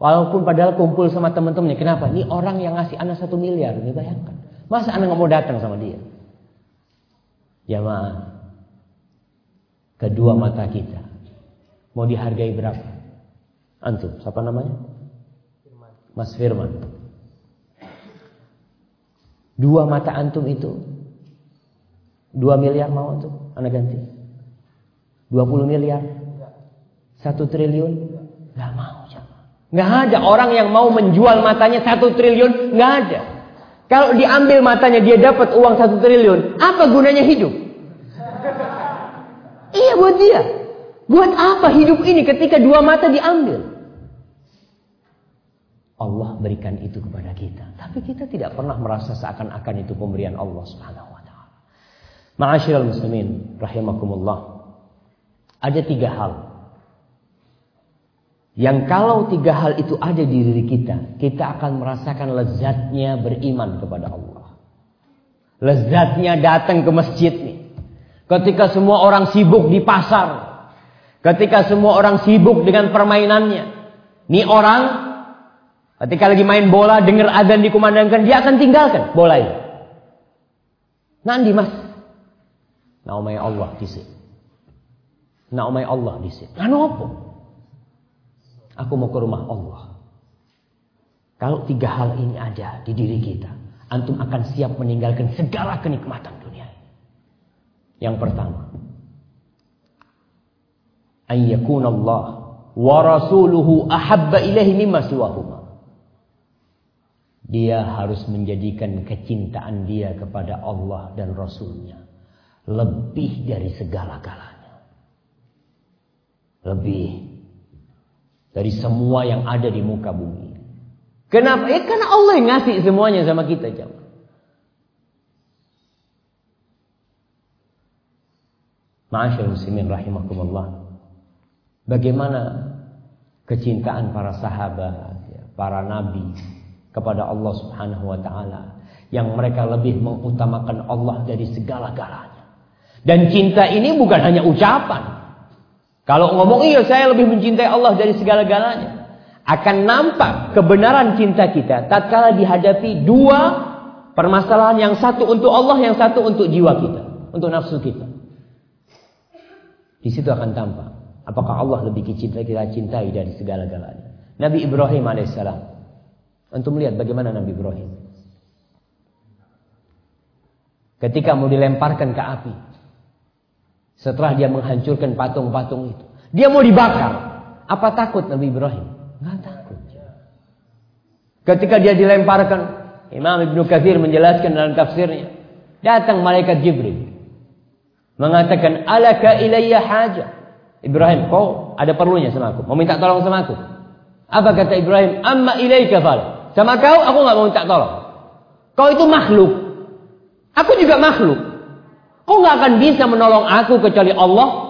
Walaupun padahal kumpul sama teman-temannya. Kenapa? Ini orang yang ngasih anak satu miliar. Ini bayangkan. Masa anak nggak mau datang sama dia? Ya maaf. Kedua mata kita. Mau dihargai berapa? Antum, siapa namanya? Mas Firman. Dua mata antum itu dua miliar mau antum, anak ganti. 20 miliar? Satu triliun? Gak mau. Gak ada orang yang mau menjual matanya satu triliun. Gak ada. Kalau diambil matanya dia dapat uang satu triliun. Apa gunanya hidup? Iya buat dia. Buat apa hidup ini ketika dua mata diambil? Allah berikan itu kepada kita. Tapi kita tidak pernah merasa seakan-akan itu pemberian Allah Subhanahu wa taala. Ma'asyiral muslimin rahimakumullah. Ada tiga hal yang kalau tiga hal itu ada di diri kita, kita akan merasakan lezatnya beriman kepada Allah. Lezatnya datang ke masjid nih. Ketika semua orang sibuk di pasar. Ketika semua orang sibuk dengan permainannya. Nih orang ketika lagi main bola dengar adzan dikumandangkan, dia akan tinggalkan bola itu. Nanti mas. Naumai Allah di sini. Naumai Allah di sini. Anu apa? Aku mau ke rumah Allah. Kalau tiga hal ini ada di diri kita, antum akan siap meninggalkan segala kenikmatan dunia. Yang pertama, ayyakun Allah wa rasuluhu ahabba ilaihi mimma siwahuma. Dia harus menjadikan kecintaan dia kepada Allah dan Rasulnya lebih dari segala-galanya. Lebih dari semua yang ada di muka bumi. Kenapa? Ya karena Allah yang ngasih semuanya sama kita, jemaah. Ma'asyar muslimin rahimakumullah. Bagaimana kecintaan para sahabat, ya, para nabi kepada Allah Subhanahu wa taala yang mereka lebih mengutamakan Allah dari segala-galanya. Dan cinta ini bukan hanya ucapan, kalau ngomong iya saya lebih mencintai Allah dari segala-galanya. Akan nampak kebenaran cinta kita tatkala dihadapi dua permasalahan yang satu untuk Allah, yang satu untuk jiwa kita, untuk nafsu kita. Di situ akan tampak apakah Allah lebih kita cintai dari segala-galanya. Nabi Ibrahim alaihissalam. Untuk melihat bagaimana Nabi Ibrahim. Ketika mau dilemparkan ke api. Setelah dia menghancurkan patung-patung itu. Dia mau dibakar. Apa takut Nabi Ibrahim? Nggak takut. Ketika dia dilemparkan. Imam Ibn Kathir menjelaskan dalam tafsirnya. Datang malaikat Jibril. Mengatakan. Alaka ilayya haja. Ibrahim, kau ada perlunya sama aku. Mau minta tolong sama aku. Apa kata Ibrahim? Amma ilayka fal. Sama kau, aku nggak mau minta tolong. Kau itu makhluk. Aku juga makhluk. Kau nggak akan bisa menolong aku kecuali Allah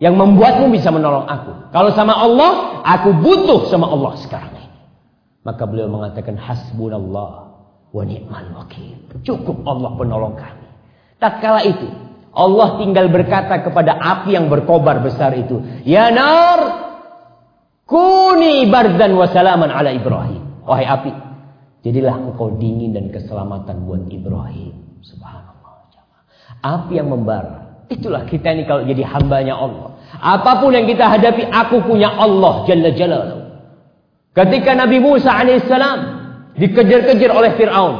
yang membuatmu bisa menolong aku. Kalau sama Allah, aku butuh sama Allah sekarang ini. Maka beliau mengatakan hasbunallah wa ni'mal wakil. Cukup Allah penolong kami. Tatkala itu Allah tinggal berkata kepada api yang berkobar besar itu, "Ya nar, kuni bardan wa salaman ala Ibrahim." Wahai api, jadilah engkau dingin dan keselamatan buat Ibrahim. Subhanallah. Api yang membara. Itulah kita ini kalau jadi hambanya Allah. Apa pun yang kita hadapi, aku punya Allah Jalla Jalaluhu. Ketika Nabi Musa alaihissalam dikejar-kejar oleh Fir'aun.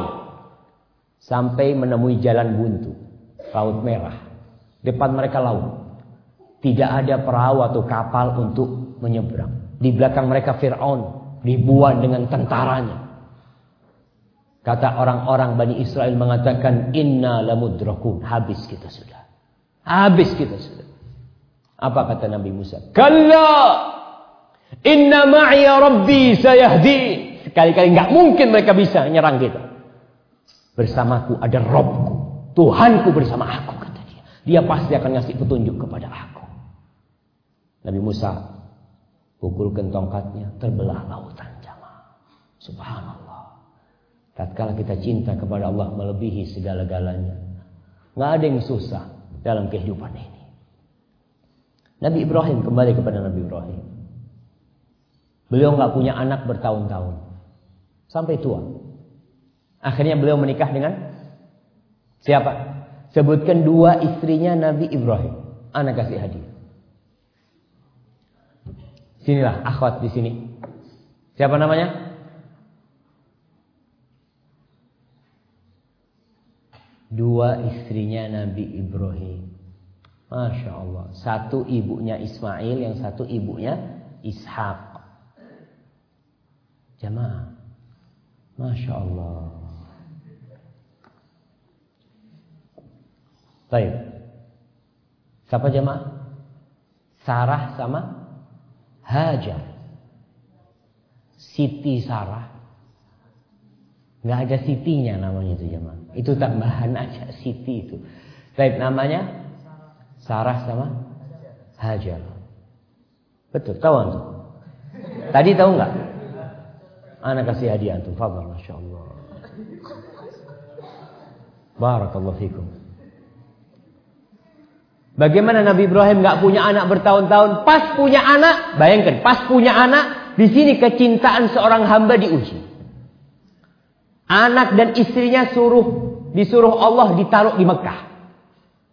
Sampai menemui jalan buntu. Laut merah. Depan mereka laut. Tidak ada perahu atau kapal untuk menyeberang. Di belakang mereka Fir'aun. Ribuan dengan tentaranya. Kata orang-orang Bani Israel mengatakan inna lamudrakun. Habis kita sudah. Habis kita sudah. Apa kata Nabi Musa? Kalla inna ma'iya rabbi sayahdi. Sekali-kali nggak mungkin mereka bisa nyerang kita. Bersamaku ada Robku. Tuhanku bersama aku kata dia. Dia pasti akan ngasih petunjuk kepada aku. Nabi Musa pukulkan tongkatnya terbelah lautan jamaah. Subhanallah. Tatkala kita cinta kepada Allah melebihi segala-galanya. Nggak ada yang susah dalam kehidupan ini. Nabi Ibrahim kembali kepada Nabi Ibrahim. Beliau nggak punya anak bertahun-tahun. Sampai tua. Akhirnya beliau menikah dengan siapa? Sebutkan dua istrinya Nabi Ibrahim. Anak kasih hadiah. Sinilah akhwat di sini. Siapa namanya? dua istrinya Nabi Ibrahim. Masya Allah. Satu ibunya Ismail, yang satu ibunya Ishak. Jamaah. Masya Allah. Baik. Siapa jemaah? Sarah sama Hajar. Siti Sarah. Nggak ada Sitinya namanya itu jemaah. Itu tambahan aja Siti itu. Baik namanya Sarah sama Hajar. Betul, tahu antum? Tadi tahu nggak? Anak kasih hadiah antum. Fadhal, Masya Allah. Barakallahu fikum. Bagaimana Nabi Ibrahim nggak punya anak bertahun-tahun, pas punya anak, bayangkan, pas punya anak, di sini kecintaan seorang hamba diuji. Anak dan istrinya suruh disuruh Allah ditaruh di Mekah.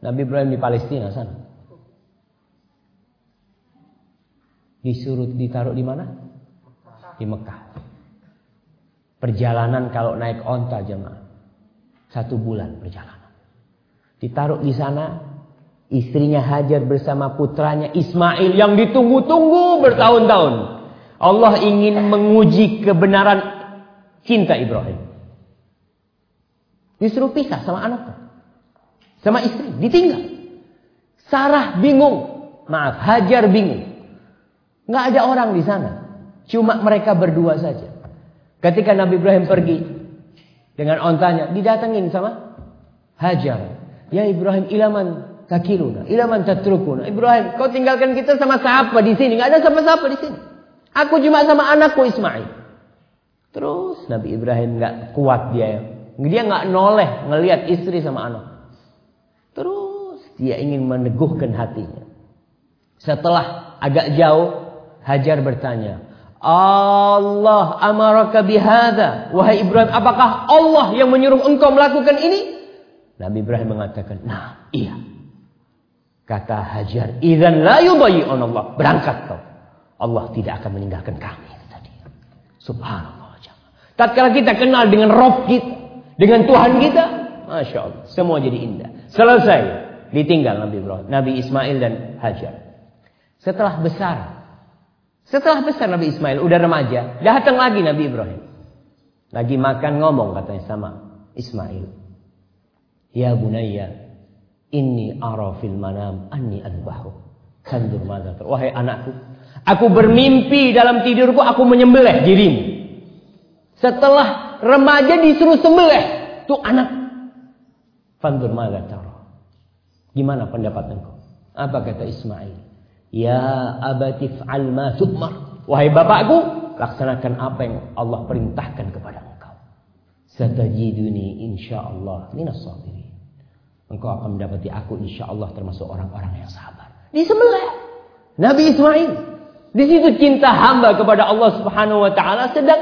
Nabi Ibrahim di Palestina sana. Disuruh ditaruh di mana? Di Mekah. Perjalanan kalau naik onta jemaah. Satu bulan perjalanan. Ditaruh di sana. Istrinya Hajar bersama putranya Ismail yang ditunggu-tunggu bertahun-tahun. Allah ingin menguji kebenaran cinta Ibrahim. Disuruh pisah sama anaknya. Sama istri. Ditinggal. Sarah bingung. Maaf, Hajar bingung. Nggak ada orang di sana. Cuma mereka berdua saja. Ketika Nabi Ibrahim pergi dengan ontanya, didatengin sama Hajar. Ya Ibrahim, ilaman takiluna, ilaman tatrukuna. Ibrahim, kau tinggalkan kita sama siapa di sini? Nggak ada sama siapa di sini. Aku cuma sama anakku Ismail. Terus Nabi Ibrahim nggak kuat dia. Dia nggak noleh ngelihat istri sama anak. Terus dia ingin meneguhkan hatinya. Setelah agak jauh, Hajar bertanya, Allah amaraka bihada. Wahai Ibrahim, apakah Allah yang menyuruh engkau melakukan ini? Nabi Ibrahim mengatakan, nah iya. Kata Hajar, idan la yubayi'un Allah. Berangkat kau. Allah tidak akan meninggalkan kami. Tadi. Subhanallah. Tatkala kita kenal dengan Rob kita. Dengan Tuhan kita. Masya Allah. Semua jadi indah. Selesai. Ditinggal Nabi Ibrahim. Nabi Ismail dan Hajar. Setelah besar. Setelah besar Nabi Ismail, udah remaja, datang lagi Nabi Ibrahim. Lagi makan ngomong katanya sama Ismail. Ya bunayya, inni ara fil manam anni adbahu. Sandur madza Wahai anakku, aku bermimpi dalam tidurku aku menyembelih dirimu. Setelah remaja disuruh sembelih, tuh anak. Fandur madza Gimana pendapat engkau? Apa kata Ismail? Ya abatif al ma tu'mar. Wahai bapakku, laksanakan apa yang Allah perintahkan kepada engkau. Satajiduni insyaallah minas sabirin. Engkau akan mendapati aku insyaallah termasuk orang-orang yang sabar. Di sebelah Nabi Ismail. Di situ cinta hamba kepada Allah Subhanahu wa taala sedang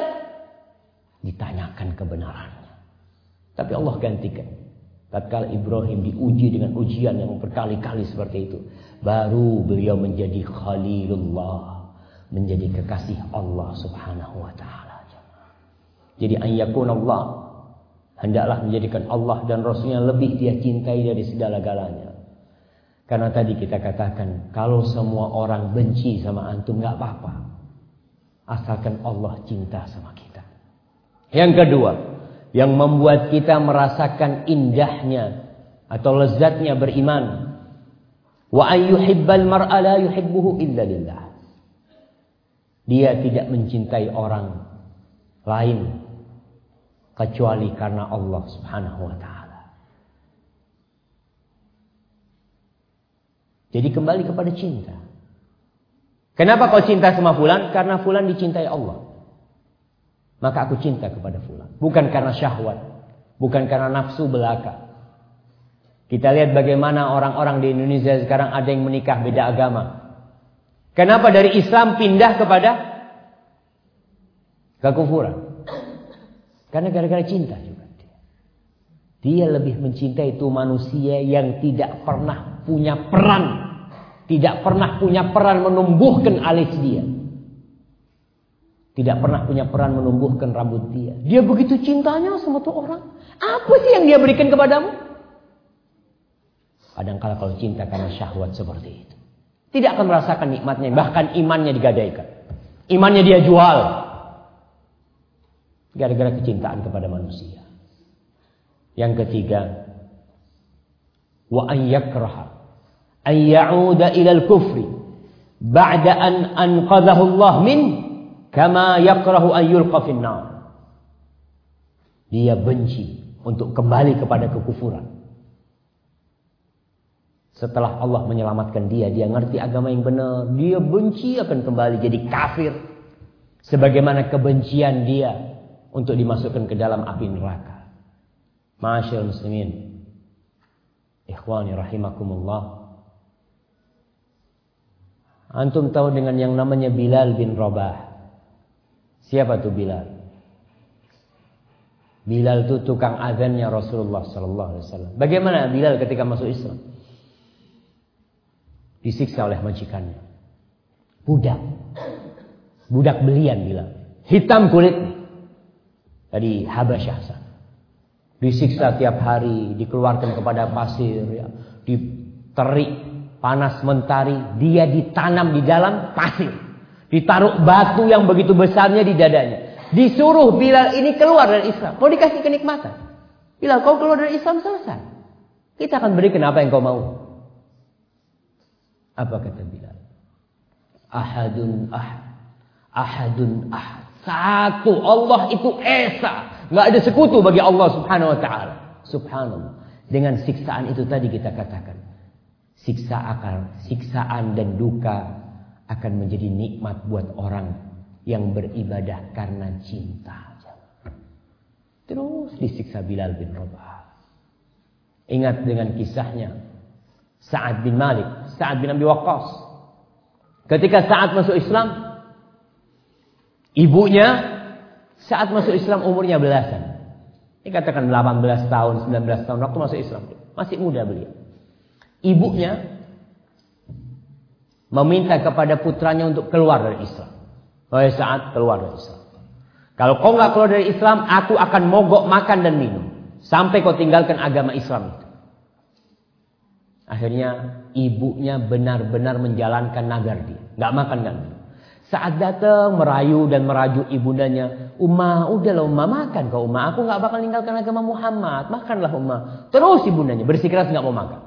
ditanyakan kebenarannya. Tapi Allah gantikan. Tatkala Ibrahim diuji dengan ujian yang berkali-kali seperti itu, baru beliau menjadi khalilullah, menjadi kekasih Allah Subhanahu wa taala. Jadi ayyakun Allah hendaklah menjadikan Allah dan Rasulnya lebih dia cintai dari segala galanya. Karena tadi kita katakan kalau semua orang benci sama antum nggak apa-apa. Asalkan Allah cinta sama kita. Yang kedua, yang membuat kita merasakan indahnya atau lezatnya beriman. Wa ayyuhibbal mar'a la yuhibbuhu illa lillah. Dia tidak mencintai orang lain kecuali karena Allah Subhanahu wa taala. Jadi kembali kepada cinta. Kenapa kau cinta sama fulan? Karena fulan dicintai Allah. Maka aku cinta kepada fulan. Bukan karena syahwat. Bukan karena nafsu belaka. Kita lihat bagaimana orang-orang di Indonesia sekarang ada yang menikah beda agama. Kenapa dari Islam pindah kepada kekufuran? Karena gara-gara cinta juga. Dia lebih mencintai itu manusia yang tidak pernah punya peran. Tidak pernah punya peran menumbuhkan alis dia. Tidak pernah punya peran menumbuhkan rambut dia. Dia begitu cintanya sama tuh orang. Apa sih yang dia berikan kepadamu? Kadang-kala kalau cinta karena syahwat seperti itu. Tidak akan merasakan nikmatnya. Bahkan imannya digadaikan. Imannya dia jual. Gara-gara kecintaan kepada manusia. Yang ketiga. Wa an yakraha. An ya'uda ilal kufri. Ba'da an anqadahu Allah min. Kama yakrahu an yulqa finnar. Dia benci untuk kembali kepada kekufuran. Setelah Allah menyelamatkan dia, dia ngerti agama yang benar, dia benci akan kembali jadi kafir. Sebagaimana kebencian dia untuk dimasukkan ke dalam api neraka. Masyaallah muslimin. Ikhwani rahimakumullah. Antum tahu dengan yang namanya Bilal bin Rabah. Siapa tuh Bilal? Bilal itu tukang azannya Rasulullah sallallahu alaihi wasallam. Bagaimana Bilal ketika masuk Islam? Disiksa oleh majikannya. Budak. Budak belian Bilal. Hitam kulit. Tadi Habasyah sana. Disiksa tiap hari, dikeluarkan kepada pasir ya, diterik panas mentari, dia ditanam di dalam pasir. Ditaruh batu yang begitu besarnya di dadanya. Disuruh Bilal ini keluar dari Islam. Mau dikasih kenikmatan. Bilal kau keluar dari Islam selesai. Kita akan berikan apa yang kau mau. Apa kata Bilal? Ahadun ahad. Ahadun ahad. Satu. Allah itu Esa. Nggak ada sekutu bagi Allah subhanahu wa ta'ala. Subhanallah. Dengan siksaan itu tadi kita katakan. Siksa akal, siksaan dan duka akan menjadi nikmat buat orang yang beribadah karena cinta. Terus disiksa Bilal bin Rabah. Ingat dengan kisahnya Sa'ad bin Malik, Sa'ad bin Abi Waqqas. Ketika Sa'ad masuk Islam, ibunya saat masuk Islam umurnya belasan. Ini katakan 18 tahun, 19 tahun waktu masuk Islam. Masih muda beliau. Ibunya meminta kepada putranya untuk keluar dari Islam. Wahai saat keluar dari Islam. Kalau kau nggak keluar dari Islam, aku akan mogok makan dan minum sampai kau tinggalkan agama Islam itu. Akhirnya ibunya benar-benar menjalankan nagar dia, nggak makan kan. Saat datang merayu dan merajuk ibundanya, Umma, udahlah Umma makan kau Umma, aku nggak bakal tinggalkan agama Muhammad, makanlah Umma. Terus ibundanya bersikeras nggak mau makan.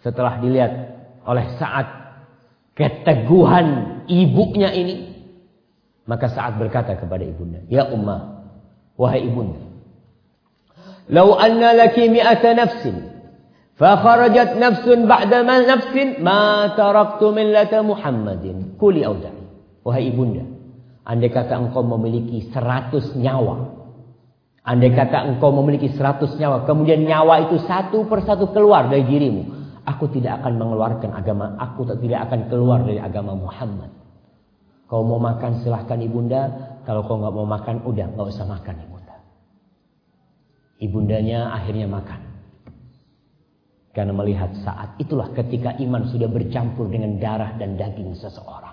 Setelah dilihat oleh saat keteguhan ibunya ini, maka saat berkata kepada ibunda, Ya Ummah, wahai ibunda. Lau anna laki mi'ata nafsin, fakharajat nafsun ba'da ma nafsin, ma taraktu millata Muhammadin. Kuli audari. Wahai ibunda, andai kata engkau memiliki seratus nyawa, andai kata engkau memiliki seratus nyawa, kemudian nyawa itu satu persatu keluar dari dirimu, aku tidak akan mengeluarkan agama, aku tidak akan keluar dari agama Muhammad. Kau mau makan silahkan ibunda. Kalau kau nggak mau makan, udah nggak usah makan ibunda. Ibundanya akhirnya makan. Karena melihat saat itulah ketika iman sudah bercampur dengan darah dan daging seseorang.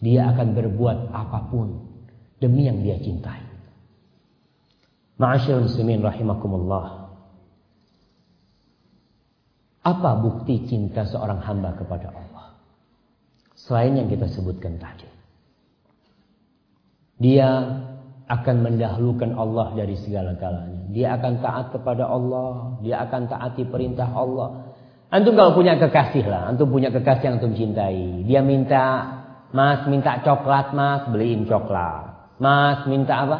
Dia akan berbuat apa pun demi yang dia cintai. Ma'asyil muslimin rahimakumullah. Apa bukti cinta seorang hamba kepada Allah? Selain yang kita sebutkan tadi. Dia akan mendahulukan Allah dari segala-galanya. Dia akan taat kepada Allah. Dia akan taati perintah Allah. Antum kalau punya kekasih lah. Antum punya kekasih yang antum cintai. Dia minta, mas minta coklat mas, beliin coklat. Mas minta apa?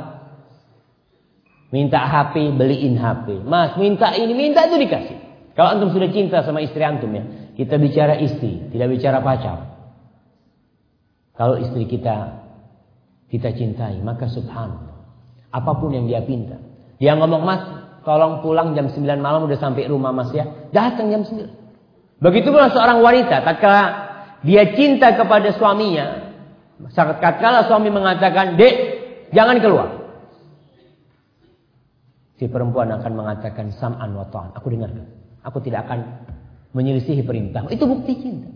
Minta HP, beliin HP. Mas minta ini, minta itu dikasih. Kalau antum sudah cinta sama istri antum ya. Kita bicara istri, tidak bicara pacar. Kalau istri kita kita cintai, maka subhanallah. Apa pun yang dia pinta. Dia ngomong, "Mas, tolong pulang jam 9 malam udah sampai rumah Mas ya." Datang jam 9. Begitu pula seorang wanita tatkala dia cinta kepada suaminya, tatkala suami mengatakan, "Dek, jangan keluar." Si perempuan akan mengatakan sam'an wa ta'an. Aku dengarkan. Aku tidak akan menyelisihi perintah. Itu bukti cinta.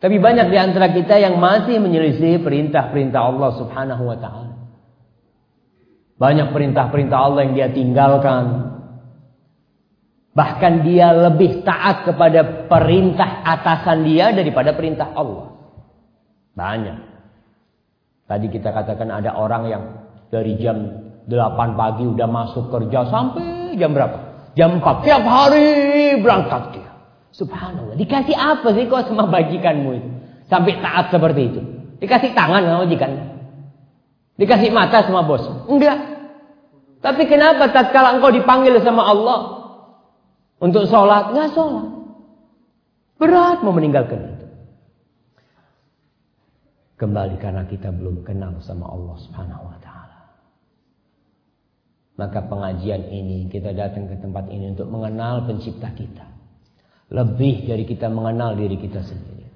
Tapi banyak di antara kita yang masih menyelisih perintah-perintah Allah Subhanahu wa taala. Banyak perintah-perintah Allah yang dia tinggalkan. Bahkan dia lebih taat kepada perintah atasan dia daripada perintah Allah. Banyak. Tadi kita katakan ada orang yang dari jam 8 pagi udah masuk kerja sampai jam berapa? Jam 4. Tiap hari berangkat dia. Subhanallah. Dikasih apa sih kok sama bajikanmu itu? Sampai taat seperti itu. Dikasih tangan sama majikan. Dikasih mata sama bos. Enggak. Tapi kenapa tatkala engkau dipanggil sama Allah untuk sholat, nggak sholat? Berat mau meninggalkan itu. Kembali karena kita belum kenal sama Allah Subhanahu wa taala. Maka pengajian ini kita datang ke tempat ini untuk mengenal pencipta kita. Lebih dari kita mengenal diri kita sendiri.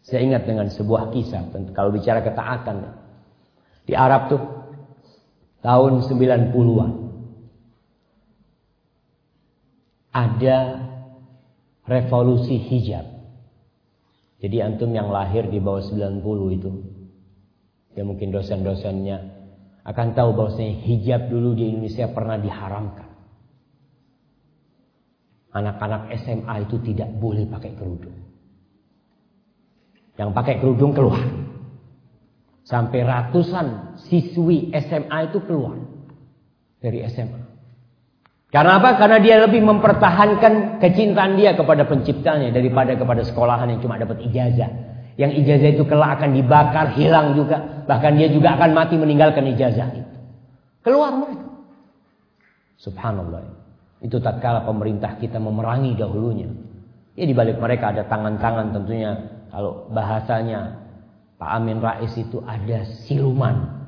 Saya ingat dengan sebuah kisah kalau bicara ketaatan. Di Arab tuh tahun 90-an ada revolusi hijab. Jadi antum yang lahir di bawah 90 itu, ya mungkin dosen-dosennya akan tahu bahwasanya hijab dulu di Indonesia pernah diharamkan. Anak-anak SMA itu tidak boleh pakai kerudung. Yang pakai kerudung keluar. Sampai ratusan siswi SMA itu keluar dari SMA. Karena apa? Karena dia lebih mempertahankan kecintaan dia kepada penciptanya daripada kepada sekolahan yang cuma dapat ijazah. Yang ijazah itu kelak akan dibakar, hilang juga. Bahkan dia juga akan mati meninggalkan ijazah itu. Keluar mereka. Subhanallah. Itu tatkala pemerintah kita memerangi dahulunya. Ya di balik mereka ada tangan-tangan tentunya. Kalau bahasanya Pak Amin Rais itu ada siluman.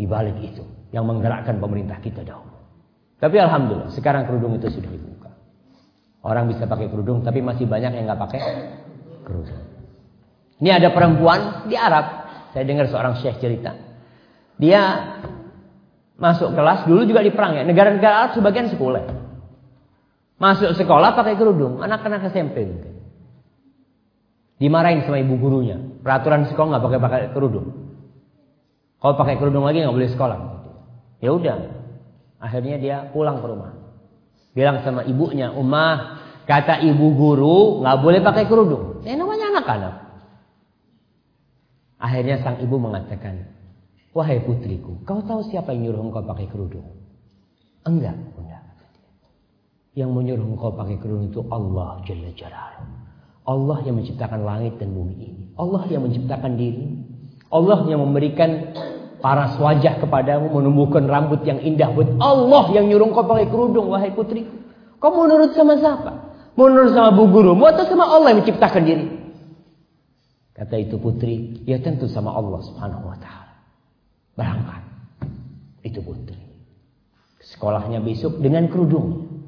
Di balik itu. Yang menggerakkan pemerintah kita dahulu. Tapi alhamdulillah sekarang kerudung itu sudah dibuka. Orang bisa pakai kerudung tapi masih banyak yang nggak pakai kerudung. Ini ada perempuan di Arab. Saya dengar seorang syekh cerita. Dia masuk kelas dulu juga di perang ya. Negara-negara Arab sebagian sekolah. Masuk sekolah pakai kerudung. Anak-anak SMP mungkin. Dimarahin sama ibu gurunya. Peraturan sekolah nggak pakai pakai kerudung. Kalau pakai kerudung lagi nggak boleh sekolah. Ya udah, Akhirnya dia pulang ke rumah. Bilang sama ibunya, Umah, kata ibu guru nggak boleh pakai kerudung. Ya namanya anak-anak. Akhirnya sang ibu mengatakan, Wahai putriku, kau tahu siapa yang nyuruh engkau pakai kerudung? Enggak, bunda. Yang menyuruh engkau pakai kerudung itu Allah Jalla Jalaluhu. Allah yang menciptakan langit dan bumi ini. Allah yang menciptakan diri. Allah yang memberikan paras wajah kepadamu, menumbuhkan rambut yang indah buat Allah yang nyuruh kau pakai kerudung, wahai putri. Kau mau nurut sama siapa? Mau nurut sama bu gurumu atau sama Allah yang menciptakan diri? Kata itu putri, ya tentu sama Allah subhanahu wa ta'ala. Berangkat. Itu putri. Sekolahnya besok dengan kerudung.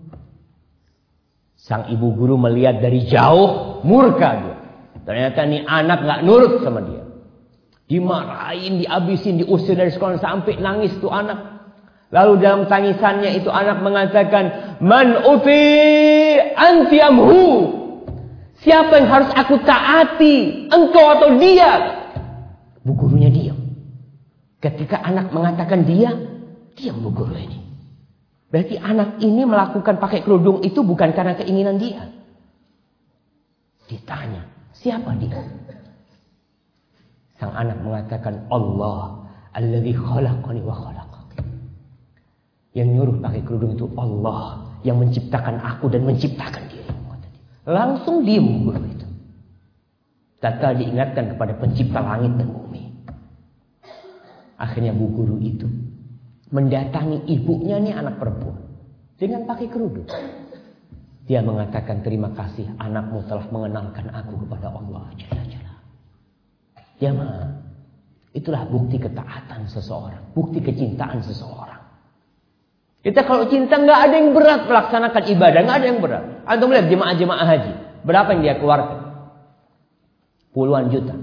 Sang ibu guru melihat dari jauh, murka dia. Ternyata ini anak gak nurut sama dia. Dimarahin, dihabisin, diusir dari sekolah sampai nangis tuh anak. Lalu dalam tangisannya itu anak mengatakan, Man uti anti amhu. Siapa yang harus aku taati? Engkau atau dia? Bu gurunya diam. Ketika anak mengatakan dia, diam bu guru ini. Berarti anak ini melakukan pakai kerudung itu bukan karena keinginan dia. Ditanya, siapa dia? Sang anak mengatakan Allah alladzi khalaqani wa khalaqak. Yang nyuruh pakai kerudung itu Allah yang menciptakan aku dan menciptakan dirimu. Langsung diem guru itu. Tata diingatkan kepada pencipta langit dan bumi. Akhirnya bu guru itu mendatangi ibunya nih anak perempuan dengan pakai kerudung. Dia mengatakan terima kasih anakmu telah mengenalkan aku kepada Allah Jalla Ma, itulah bukti ketaatan seseorang, bukti kecintaan seseorang. Kita kalau cinta nggak ada yang berat melaksanakan ibadah, nggak ada yang berat. Anda melihat jemaah-jemaah haji, berapa yang dia keluarkan? Puluhan juta,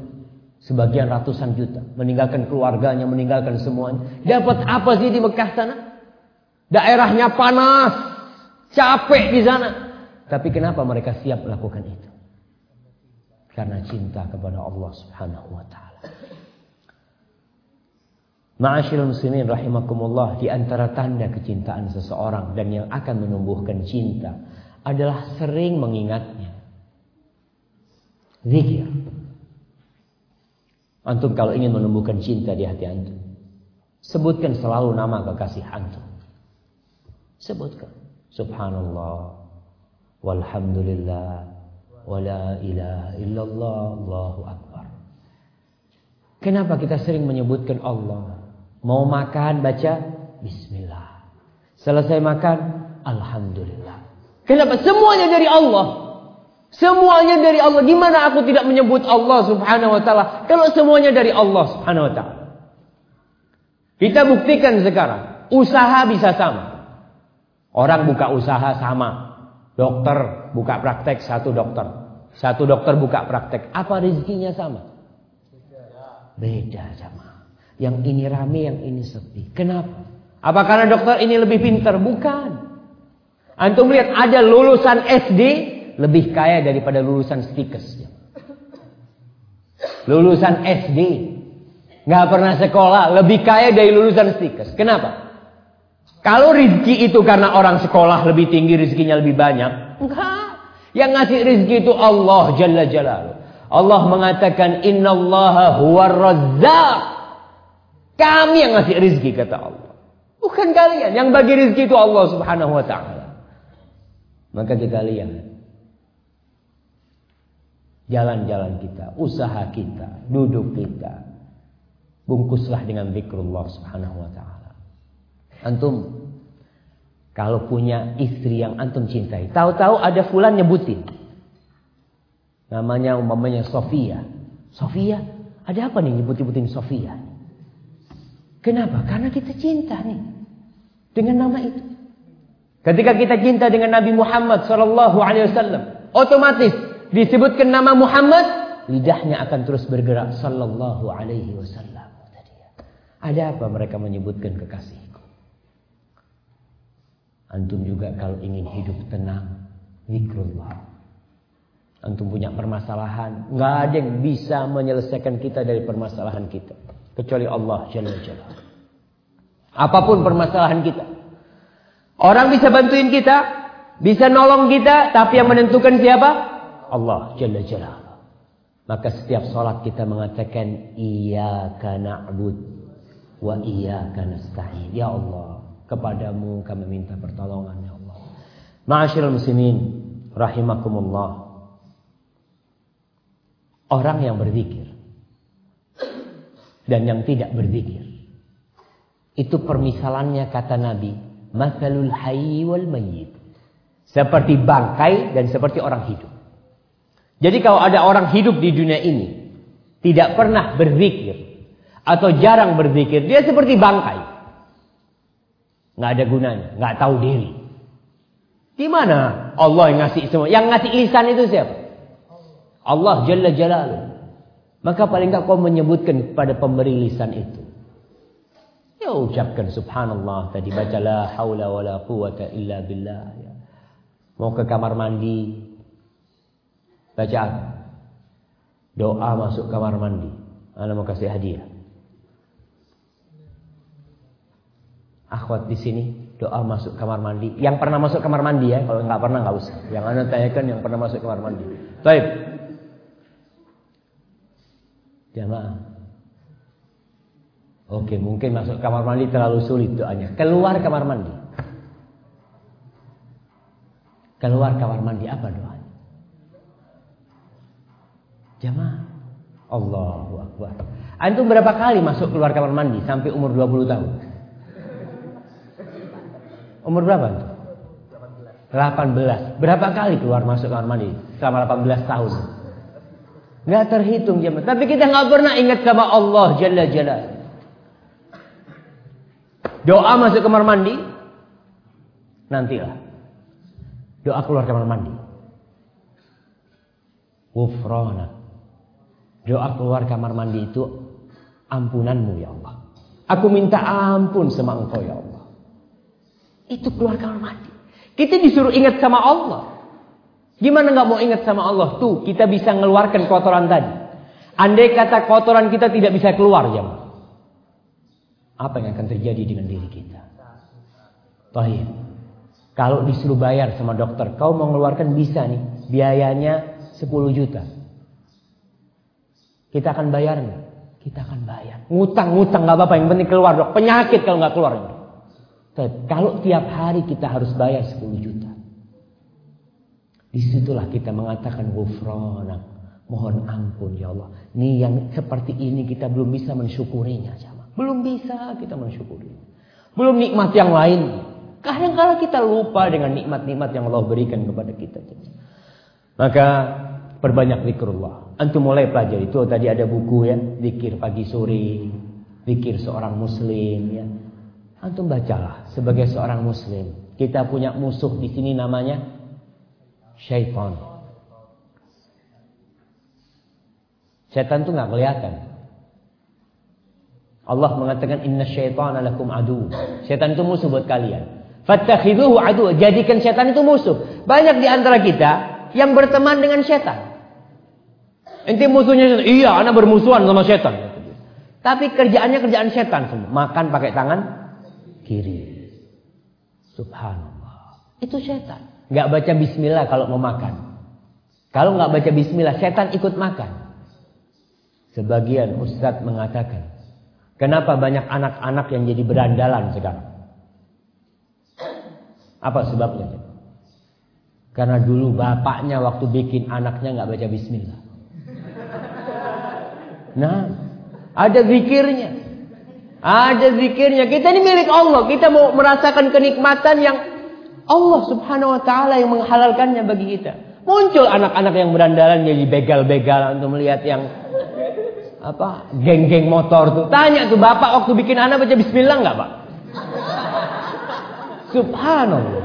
sebagian ratusan juta, meninggalkan keluarganya, meninggalkan semuanya. Dapat apa sih di Mekah sana? Daerahnya panas, capek di sana. Tapi kenapa mereka siap melakukan itu? Karena cinta kepada Allah subhanahu wa ta'ala. Ma'asyiral muslimin rahimakumullah di antara tanda kecintaan seseorang dan yang akan menumbuhkan cinta adalah sering mengingatnya. Zikir. Antum kalau ingin menumbuhkan cinta di hati antum, sebutkan selalu nama kekasih antum. Sebutkan. Subhanallah. Walhamdulillah. Wala ilaha illallah. Allahu Akbar. Kenapa kita sering menyebutkan Allah? Mau makan baca Bismillah. Selesai makan Alhamdulillah. Kenapa? Semuanya dari Allah. Semuanya dari Allah. Gimana aku tidak menyebut Allah subhanahu wa ta'ala. Kalau semuanya dari Allah subhanahu wa ta'ala. Kita buktikan sekarang. Usaha bisa sama. Orang buka usaha sama. Dokter buka praktek satu dokter. Satu dokter buka praktek. Apa rezekinya sama? Beda sama. Yang ini rame, yang ini sepi. Kenapa? Apa karena dokter ini lebih pintar? Bukan. Antum lihat ada lulusan SD lebih kaya daripada lulusan stikes. Lulusan SD nggak pernah sekolah lebih kaya dari lulusan stikes. Kenapa? Kalau rezeki itu karena orang sekolah lebih tinggi rezekinya lebih banyak, enggak. Yang ngasih rezeki itu Allah Jalla Jalaluh. Allah mengatakan innallaha huwar razzaq. Kami yang ngasih rizki kata Allah. Bukan kalian. Yang bagi rizki itu Allah subhanahu wa ta'ala. Maka kita lihat. Jalan-jalan kita. Usaha kita. Duduk kita. Bungkuslah dengan zikrullah subhanahu wa ta'ala. Antum. Kalau punya istri yang antum cintai. Tahu-tahu ada fulan nyebutin. Namanya umpamanya Sofia. Sofia. Ada apa nih nyebut-nyebutin Sofia? Kenapa? Karena kita cinta nih dengan nama itu. Ketika kita cinta dengan Nabi Muhammad sallallahu alaihi wasallam, otomatis disebutkan nama Muhammad, lidahnya akan terus bergerak sallallahu alaihi wasallam. Ada apa mereka menyebutkan kekasihku? Antum juga kalau ingin hidup tenang, zikrullah. Antum punya permasalahan, nggak ada yang bisa menyelesaikan kita dari permasalahan kita kecuali Allah Jalla Jalla. Apa pun permasalahan kita. Orang bisa bantuin kita, bisa nolong kita, tapi yang menentukan siapa? Allah Jalla Jalla. Maka setiap sholat kita mengatakan Iyaka na'bud wa iyaka nasta'in. Ya Allah, kepadamu kami minta pertolongan ya Allah. Ma'asyiral muslimin rahimakumullah. Orang yang berzikir dan yang tidak berzikir. Itu permisalannya kata Nabi, masalul hayy wal mayyit. Seperti bangkai dan seperti orang hidup. Jadi kalau ada orang hidup di dunia ini tidak pernah berzikir atau jarang berzikir, dia seperti bangkai. Nggak ada gunanya, nggak tahu diri. Gimana Allah yang ngasih semua? Yang ngasih lisan itu siapa? Allah Jalla Jalaluh. Maka paling tak kau menyebutkan kepada pemberi lisan itu. Ya ucapkan subhanallah tadi baca la haula wala quwata illa billah. Ya. Mau ke kamar mandi baca Doa masuk kamar mandi. Ana mau kasih hadiah. Akhwat di sini doa masuk kamar mandi. Yang pernah masuk kamar mandi ya, kalau nggak pernah nggak usah. Yang anda tanyakan yang pernah masuk kamar mandi. Baik. Jamaah. Oke, mungkin masuk kamar mandi terlalu sulit doanya. Keluar kamar mandi. Keluar kamar mandi apa doanya? Jamaah. Allahu Akbar. Antum berapa kali masuk keluar kamar mandi sampai umur 20 tahun? Umur berapa? 18. Berapa kali keluar masuk kamar mandi selama 18 tahun? Nggak terhitung jemaah. Tapi kita nggak pernah ingat sama Allah Jalla Jalla. Doa masuk kamar mandi. Nantilah. Doa keluar kamar mandi. Wufrona. Doa keluar kamar mandi itu ampunanmu ya Allah. Aku minta ampun sama engkau ya Allah. Itu keluar kamar mandi. Kita disuruh ingat sama Allah. Gimana nggak mau ingat sama Allah? Tuh, kita bisa mengeluarkan kotoran tadi. Andai kata kotoran kita tidak bisa keluar, jam. Apa yang akan terjadi dengan diri kita? Baik. Kalau disuruh bayar sama dokter, kau mau mengeluarkan bisa nih, biayanya 10 juta. Kita akan bayar nih. Kita akan bayar. Ngutang, ngutang nggak apa-apa, yang penting keluar dok. Penyakit kalau nggak keluar. Kalau tiap hari kita harus bayar 10 juta. Di situlah kita mengatakan gufranak. Mohon ampun ya Allah. Ini yang seperti ini kita belum bisa mensyukurinya. Belum bisa kita mensyukuri. Belum nikmat yang lain. Kadang-kadang kita lupa dengan nikmat-nikmat yang Allah berikan kepada kita. Maka perbanyak zikrullah. Antum mulai pelajari itu tadi ada buku ya, zikir pagi sore, zikir seorang muslim ya. Antum bacalah sebagai seorang muslim. Kita punya musuh di sini namanya syaitan. Syaitan itu nggak kelihatan. Allah mengatakan inna syaitana lakum adu. Syaitan itu musuh buat kalian. Fattakhiduhu adu. Jadikan syaitan itu musuh. Banyak di antara kita yang berteman dengan syaitan. Inti musuhnya syaitan. Iya, anak bermusuhan sama syaitan. Tapi kerjaannya kerjaan syaitan semua. Makan pakai tangan kiri. Subhanallah. Itu syaitan. Gak baca bismillah kalau mau makan. Kalau nggak baca bismillah, syaitan ikut makan. Sebagian ustadz mengatakan, Kenapa banyak anak-anak yang jadi berandalan sekarang? Apa sebabnya? Karena dulu bapaknya waktu bikin anaknya nggak baca Bismillah. Nah, ada zikirnya. Ada zikirnya. Kita ini milik Allah. Kita mau merasakan kenikmatan yang Allah subhanahu wa ta'ala yang menghalalkannya bagi kita. Muncul anak-anak yang berandalan jadi begal-begal untuk melihat yang apa geng-geng motor tuh. Tanya tuh bapak waktu bikin anak baca Bismillah nggak pak? Subhanallah.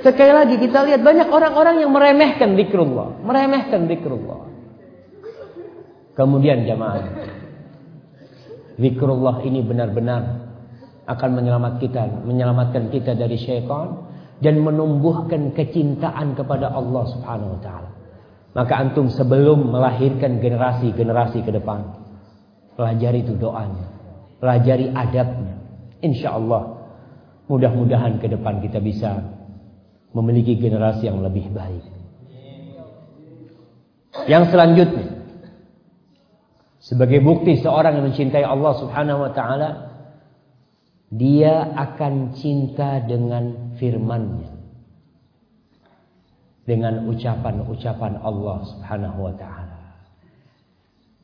Sekali lagi kita lihat banyak orang-orang yang meremehkan zikrullah, meremehkan zikrullah. Kemudian jamaah, zikrullah ini benar-benar akan menyelamatkan kita, menyelamatkan kita dari syaitan dan menumbuhkan kecintaan kepada Allah Subhanahu wa taala. Maka antum sebelum melahirkan generasi-generasi ke depan, pelajari itu doanya, pelajari adabnya. Insya Allah, mudah-mudahan ke depan kita bisa memiliki generasi yang lebih baik. Yang selanjutnya, sebagai bukti seorang yang mencintai Allah Subhanahu wa taala, dia akan cinta dengan firman-Nya dengan ucapan-ucapan Allah Subhanahu wa taala.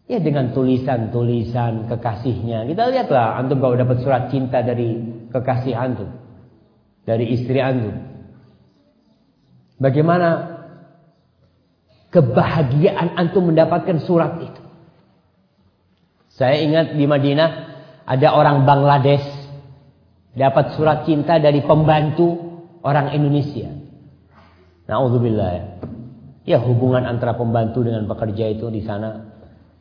Ya dengan tulisan-tulisan kekasihnya. Kita lihatlah antum kalau dapat surat cinta dari kekasih antum, dari istri antum. Bagaimana kebahagiaan antum mendapatkan surat itu? Saya ingat di Madinah ada orang Bangladesh dapat surat cinta dari pembantu orang Indonesia. Nauzubillah ya. Ya hubungan antara pembantu dengan pekerja itu di sana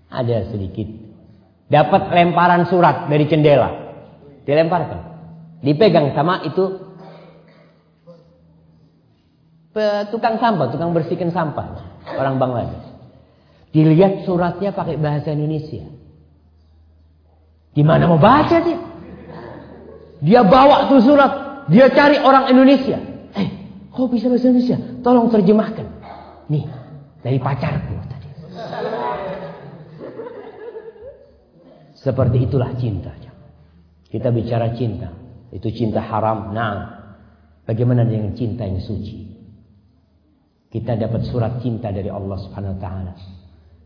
ada sedikit. Dapat lemparan surat dari jendela. Dilemparkan. Dipegang sama itu tukang sampah, tukang bersihkan sampah. Orang Bangladesh. Dilihat suratnya pakai bahasa Indonesia. Gimana mau baca dia? Dia bawa tuh surat. Dia cari orang Indonesia. Kok bisa bahasa Indonesia? Tolong terjemahkan. Nih, dari pacarku tadi. Seperti itulah cinta. Kita bicara cinta. Itu cinta haram. Nah, bagaimana dengan cinta yang suci? Kita dapat surat cinta dari Allah Subhanahu wa taala.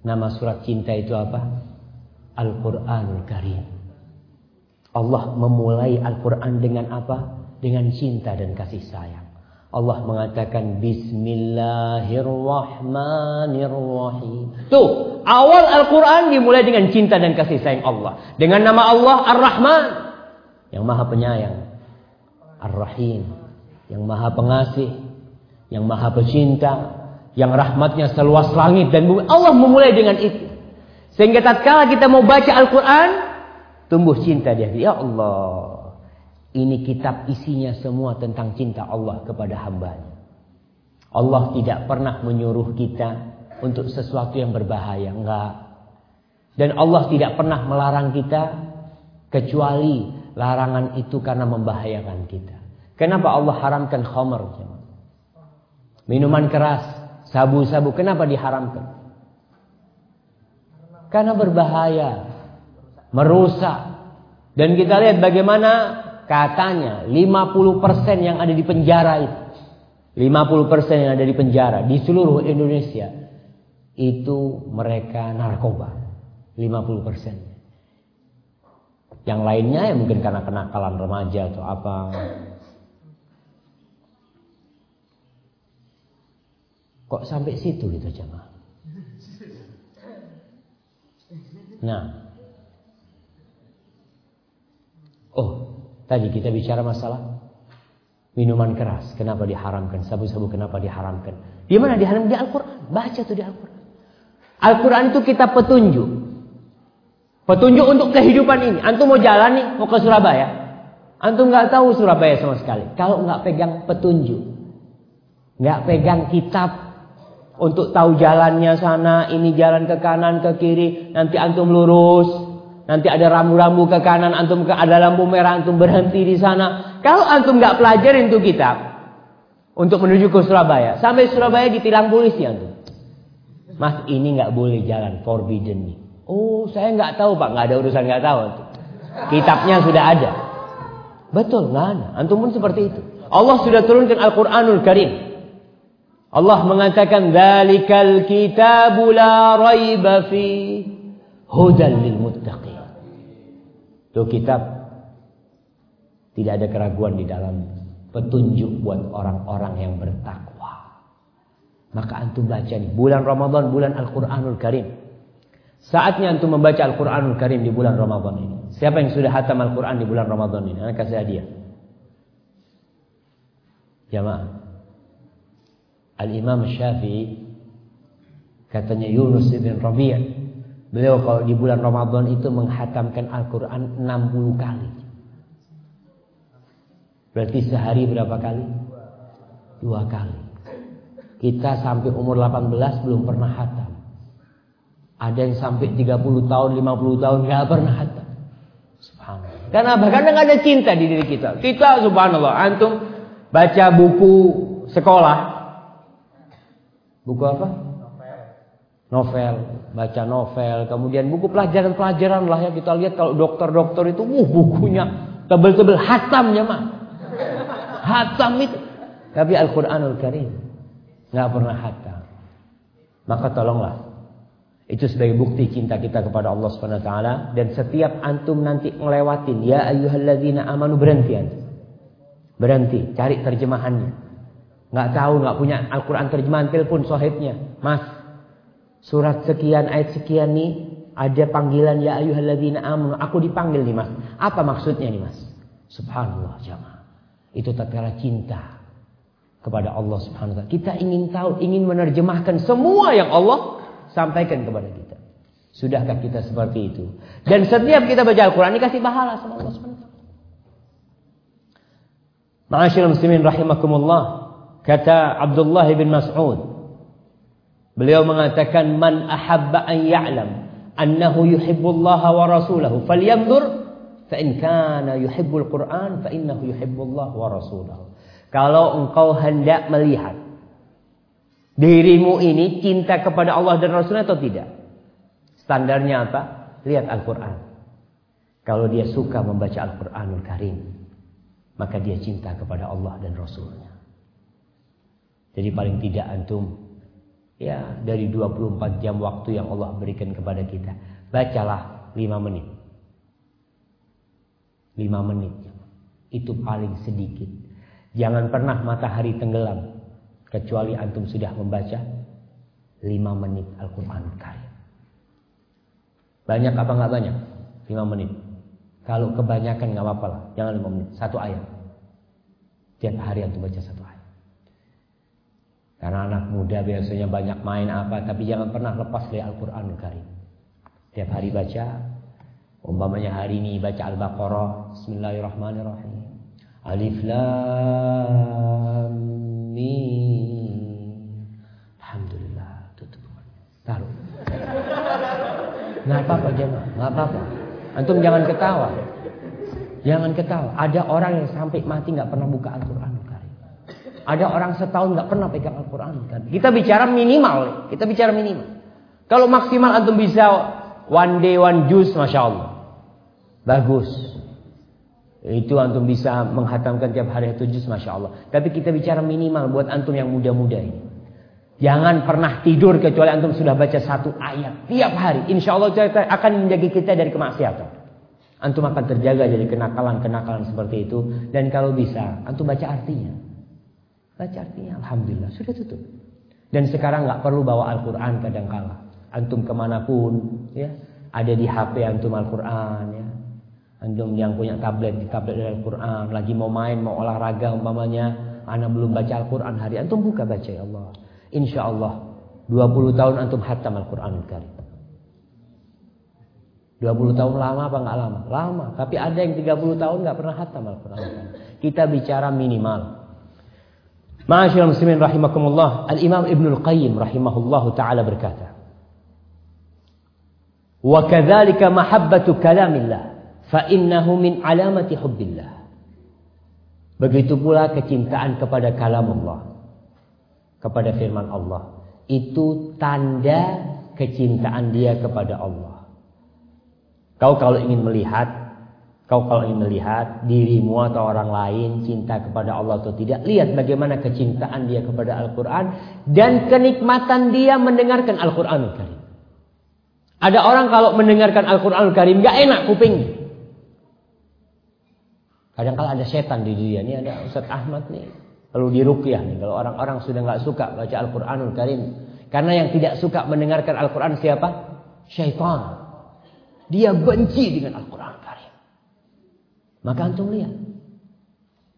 Nama surat cinta itu apa? Al-Qur'anul Karim. Allah memulai Al-Qur'an dengan apa? Dengan cinta dan kasih sayang. Allah mengatakan Bismillahirrahmanirrahim. Tuh, awal Al-Quran dimulai dengan cinta dan kasih sayang Allah. Dengan nama Allah Ar-Rahman. Yang maha penyayang. Ar-Rahim. Yang maha pengasih. Yang maha pecinta. Yang rahmatnya seluas langit dan bumi. Allah memulai dengan itu. Sehingga tatkala kita mau baca Al-Quran. Tumbuh cinta dia. Ya Allah. Ini kitab isinya semua tentang cinta Allah kepada hambanya. Allah tidak pernah menyuruh kita untuk sesuatu yang berbahaya. Enggak. Dan Allah tidak pernah melarang kita kecuali larangan itu karena membahayakan kita. Kenapa Allah haramkan khamar? Minuman keras, sabu-sabu, kenapa diharamkan? Karena berbahaya, merusak. Dan kita lihat bagaimana katanya 50% yang ada di penjara itu. 50% yang ada di penjara di seluruh Indonesia itu mereka narkoba. 50%. Yang lainnya ya mungkin karena kenakalan remaja atau apa. Kok sampai situ gitu jemaah? Nah. Oh, tadi kita bicara masalah minuman keras. Kenapa diharamkan? Sabu-sabu kenapa diharamkan? Di mana diharamkan? Di Al-Quran. Baca tuh di Al-Quran. Al-Quran itu kita petunjuk. Petunjuk untuk kehidupan ini. Antum mau jalan nih, mau ke Surabaya. Antum nggak tahu Surabaya sama sekali. Kalau nggak pegang petunjuk, nggak pegang kitab untuk tahu jalannya sana, ini jalan ke kanan, ke kiri, nanti antum lurus, nanti ada rambu-rambu ke kanan, antum ke ada lampu merah, antum berhenti di sana. Kalau antum nggak pelajarin itu kitab untuk menuju ke Surabaya, sampai Surabaya ditilang polisi antum. Mas ini nggak boleh jalan, forbidden nih. Oh saya nggak tahu pak, nggak ada urusan nggak tahu. Kitabnya sudah ada. Betul nggak ada. Antum pun seperti itu. Allah sudah turunkan Al-Quranul Karim. Allah mengatakan dzalikal kitabu la fi hudan lil muttaqin. Itu kitab tidak ada keraguan di dalam petunjuk buat orang-orang yang bertakwa. Maka antum baca nih bulan Ramadan bulan Al-Qur'anul Karim. Saatnya antum membaca Al-Qur'anul Karim di bulan Ramadan ini. Siapa yang sudah hatam Al-Qur'an di bulan Ramadan ini? Anak kasih hadiah. Jamaah. Al-Imam Syafi'i katanya Yunus bin Rabi' beliau kalau di bulan Ramadan itu menghatamkan Al-Qur'an 60 kali. Berarti sehari berapa kali? Dua kali. Kita sampai umur 18 belum pernah hatam. Ada yang sampai 30 tahun, 50 tahun nggak pernah hatam. Subhanallah. Karena bahkan nggak ada cinta di diri kita. Kita subhanallah, antum baca buku sekolah Buku apa? Novel. Novel, baca novel, kemudian buku pelajaran-pelajaran lah ya kita lihat kalau dokter-dokter itu, uh bukunya tebel-tebel hatam ya mah. Hatam itu. Tapi Al-Qur'anul Karim nggak pernah hatam. Maka tolonglah itu sebagai bukti cinta kita kepada Allah Subhanahu wa taala dan setiap antum nanti ngelewatin ya ayyuhalladzina amanu berhenti. Berhenti, cari terjemahannya. Nggak tahu, nggak punya Al-Quran terjemahan, telepon sohibnya. Mas, surat sekian, ayat sekian nih, ada panggilan ya ayuhalladzina amanu. Aku dipanggil nih mas. Apa maksudnya nih mas? Subhanallah jamaah. Itu tatkala cinta kepada Allah subhanahu wa ta'ala. Kita ingin tahu, ingin menerjemahkan semua yang Allah sampaikan kepada kita. Sudahkah kita seperti itu? Dan setiap kita baca Al-Quran dikasih pahala sama Allah subhanahu wa ta'ala. Ma'asyil muslimin rahimakumullah. Kata Abdullah bin Mas'ud. Beliau mengatakan man ahabba an ya'lam annahu yuhibbullaha wa rasulahu falyanzur fa in kana yuhibbul Qur'an fa innahu yuhibbullah wa rasulahu. Kalau engkau hendak melihat dirimu ini cinta kepada Allah dan Rasulnya atau tidak? Standarnya apa? Lihat Al-Quran. Kalau dia suka membaca Al-Quranul Karim, maka dia cinta kepada Allah dan Rasulnya. Jadi paling tidak antum ya dari 24 jam waktu yang Allah berikan kepada kita, bacalah 5 menit. 5 menit. Itu paling sedikit. Jangan pernah matahari tenggelam kecuali antum sudah membaca 5 menit Al-Qur'an Karim. Banyak apa nggak banyak? 5 menit. Kalau kebanyakan nggak apa-apa lah, jangan 5 menit, satu ayat. Tiap hari antum baca satu ayat. Karena anak muda biasanya banyak main apa, tapi jangan pernah lepas dari Al-Quran Karim. Tiap hari baca, umpamanya hari ini baca Al-Baqarah, Bismillahirrahmanirrahim. Alif Lam Mim. Alhamdulillah, tutup. Taruh. Nggak apa-apa jemaah, nggak apa-apa. Antum jangan ketawa. Jangan ketawa. Ada orang yang sampai mati nggak pernah buka Al-Quran Ada orang setahun nggak pernah pegang Al-Quran Kita bicara minimal. Kita bicara minimal. Kalau maksimal antum bisa one day one juice, masya Allah, bagus. Itu antum bisa menghatamkan tiap hari satu juz, masya Allah. Tapi kita bicara minimal buat antum yang muda-muda ini. Jangan pernah tidur kecuali antum sudah baca satu ayat tiap hari. Insya Allah akan menjaga kita dari kemaksiatan. Antum akan terjaga dari kenakalan-kenakalan seperti itu. Dan kalau bisa, antum baca artinya. Baca artinya, Alhamdulillah, sudah tutup. Dan sekarang nggak perlu bawa Al-Quran kadang kala. Antum ke mana pun, ya, ada di HP antum Al-Quran, ya. Antum yang punya tablet di tablet Al-Quran, lagi mau main, mau olahraga umpamanya, anak belum baca Al-Quran hari, antum buka baca ya Allah. Insya Allah, 20 tahun antum hatam Al-Quran Karim. 20 tahun lama apa enggak lama? Lama. Tapi ada yang 30 tahun enggak pernah hatam Al-Quran. Kita bicara minimal. Ma'asyiral muslimin rahimakumullah. Al-Imam Ibnu Al-Qayyim rahimahullahu taala berkata, "Wa kadzalika mahabbatu kalamillah, fa innahu min alamati hubbillah." Begitu pula kecintaan kepada kalam Allah. Kepada firman Allah. Itu tanda kecintaan dia kepada Allah. Kau kalau ingin melihat, kau kalau ingin melihat dirimu atau orang lain cinta kepada Allah atau tidak, lihat bagaimana kecintaan dia kepada Al-Quran dan kenikmatan dia mendengarkan Al-Quran Karim. Ada orang kalau mendengarkan Al-Quran Karim gak enak kupingnya. Kadang kala ada setan di dunia. Ini ada Ustaz Ahmad nih. Kalau di Ruqyah nih. Kalau orang-orang sudah nggak suka baca Al-Quranul Karim. Karena yang tidak suka mendengarkan Al-Quran siapa? Syaitan. Dia benci dengan Al-Quran. Maka antum lihat.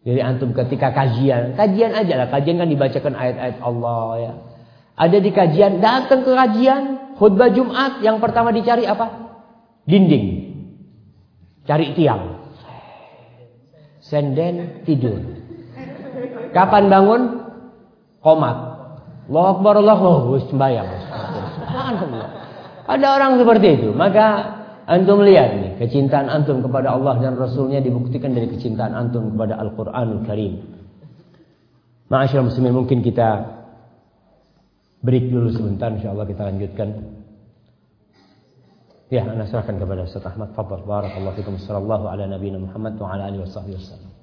Jadi antum ketika kajian, kajian aja lah. Kajian kan dibacakan ayat-ayat Allah ya. Ada di kajian, datang ke kajian, khutbah Jumat, yang pertama dicari apa? Dinding. Cari tiang. Senden tidur. Kapan bangun? Komat. Allah Akbar Allah, oh, sembahyang. Ada orang seperti itu. Maka Antum lihat nih, kecintaan antum kepada Allah dan Rasulnya dibuktikan dari kecintaan antum kepada Al-Quranul Karim. Ma'asyil muslimin mungkin kita break dulu sebentar, insyaAllah kita lanjutkan. Ya, anda serahkan kepada Ustaz Ahmad. Fadal. Barakallahu fikum. Ala nabiyina wa ala alihi wa sahbihi wasallam.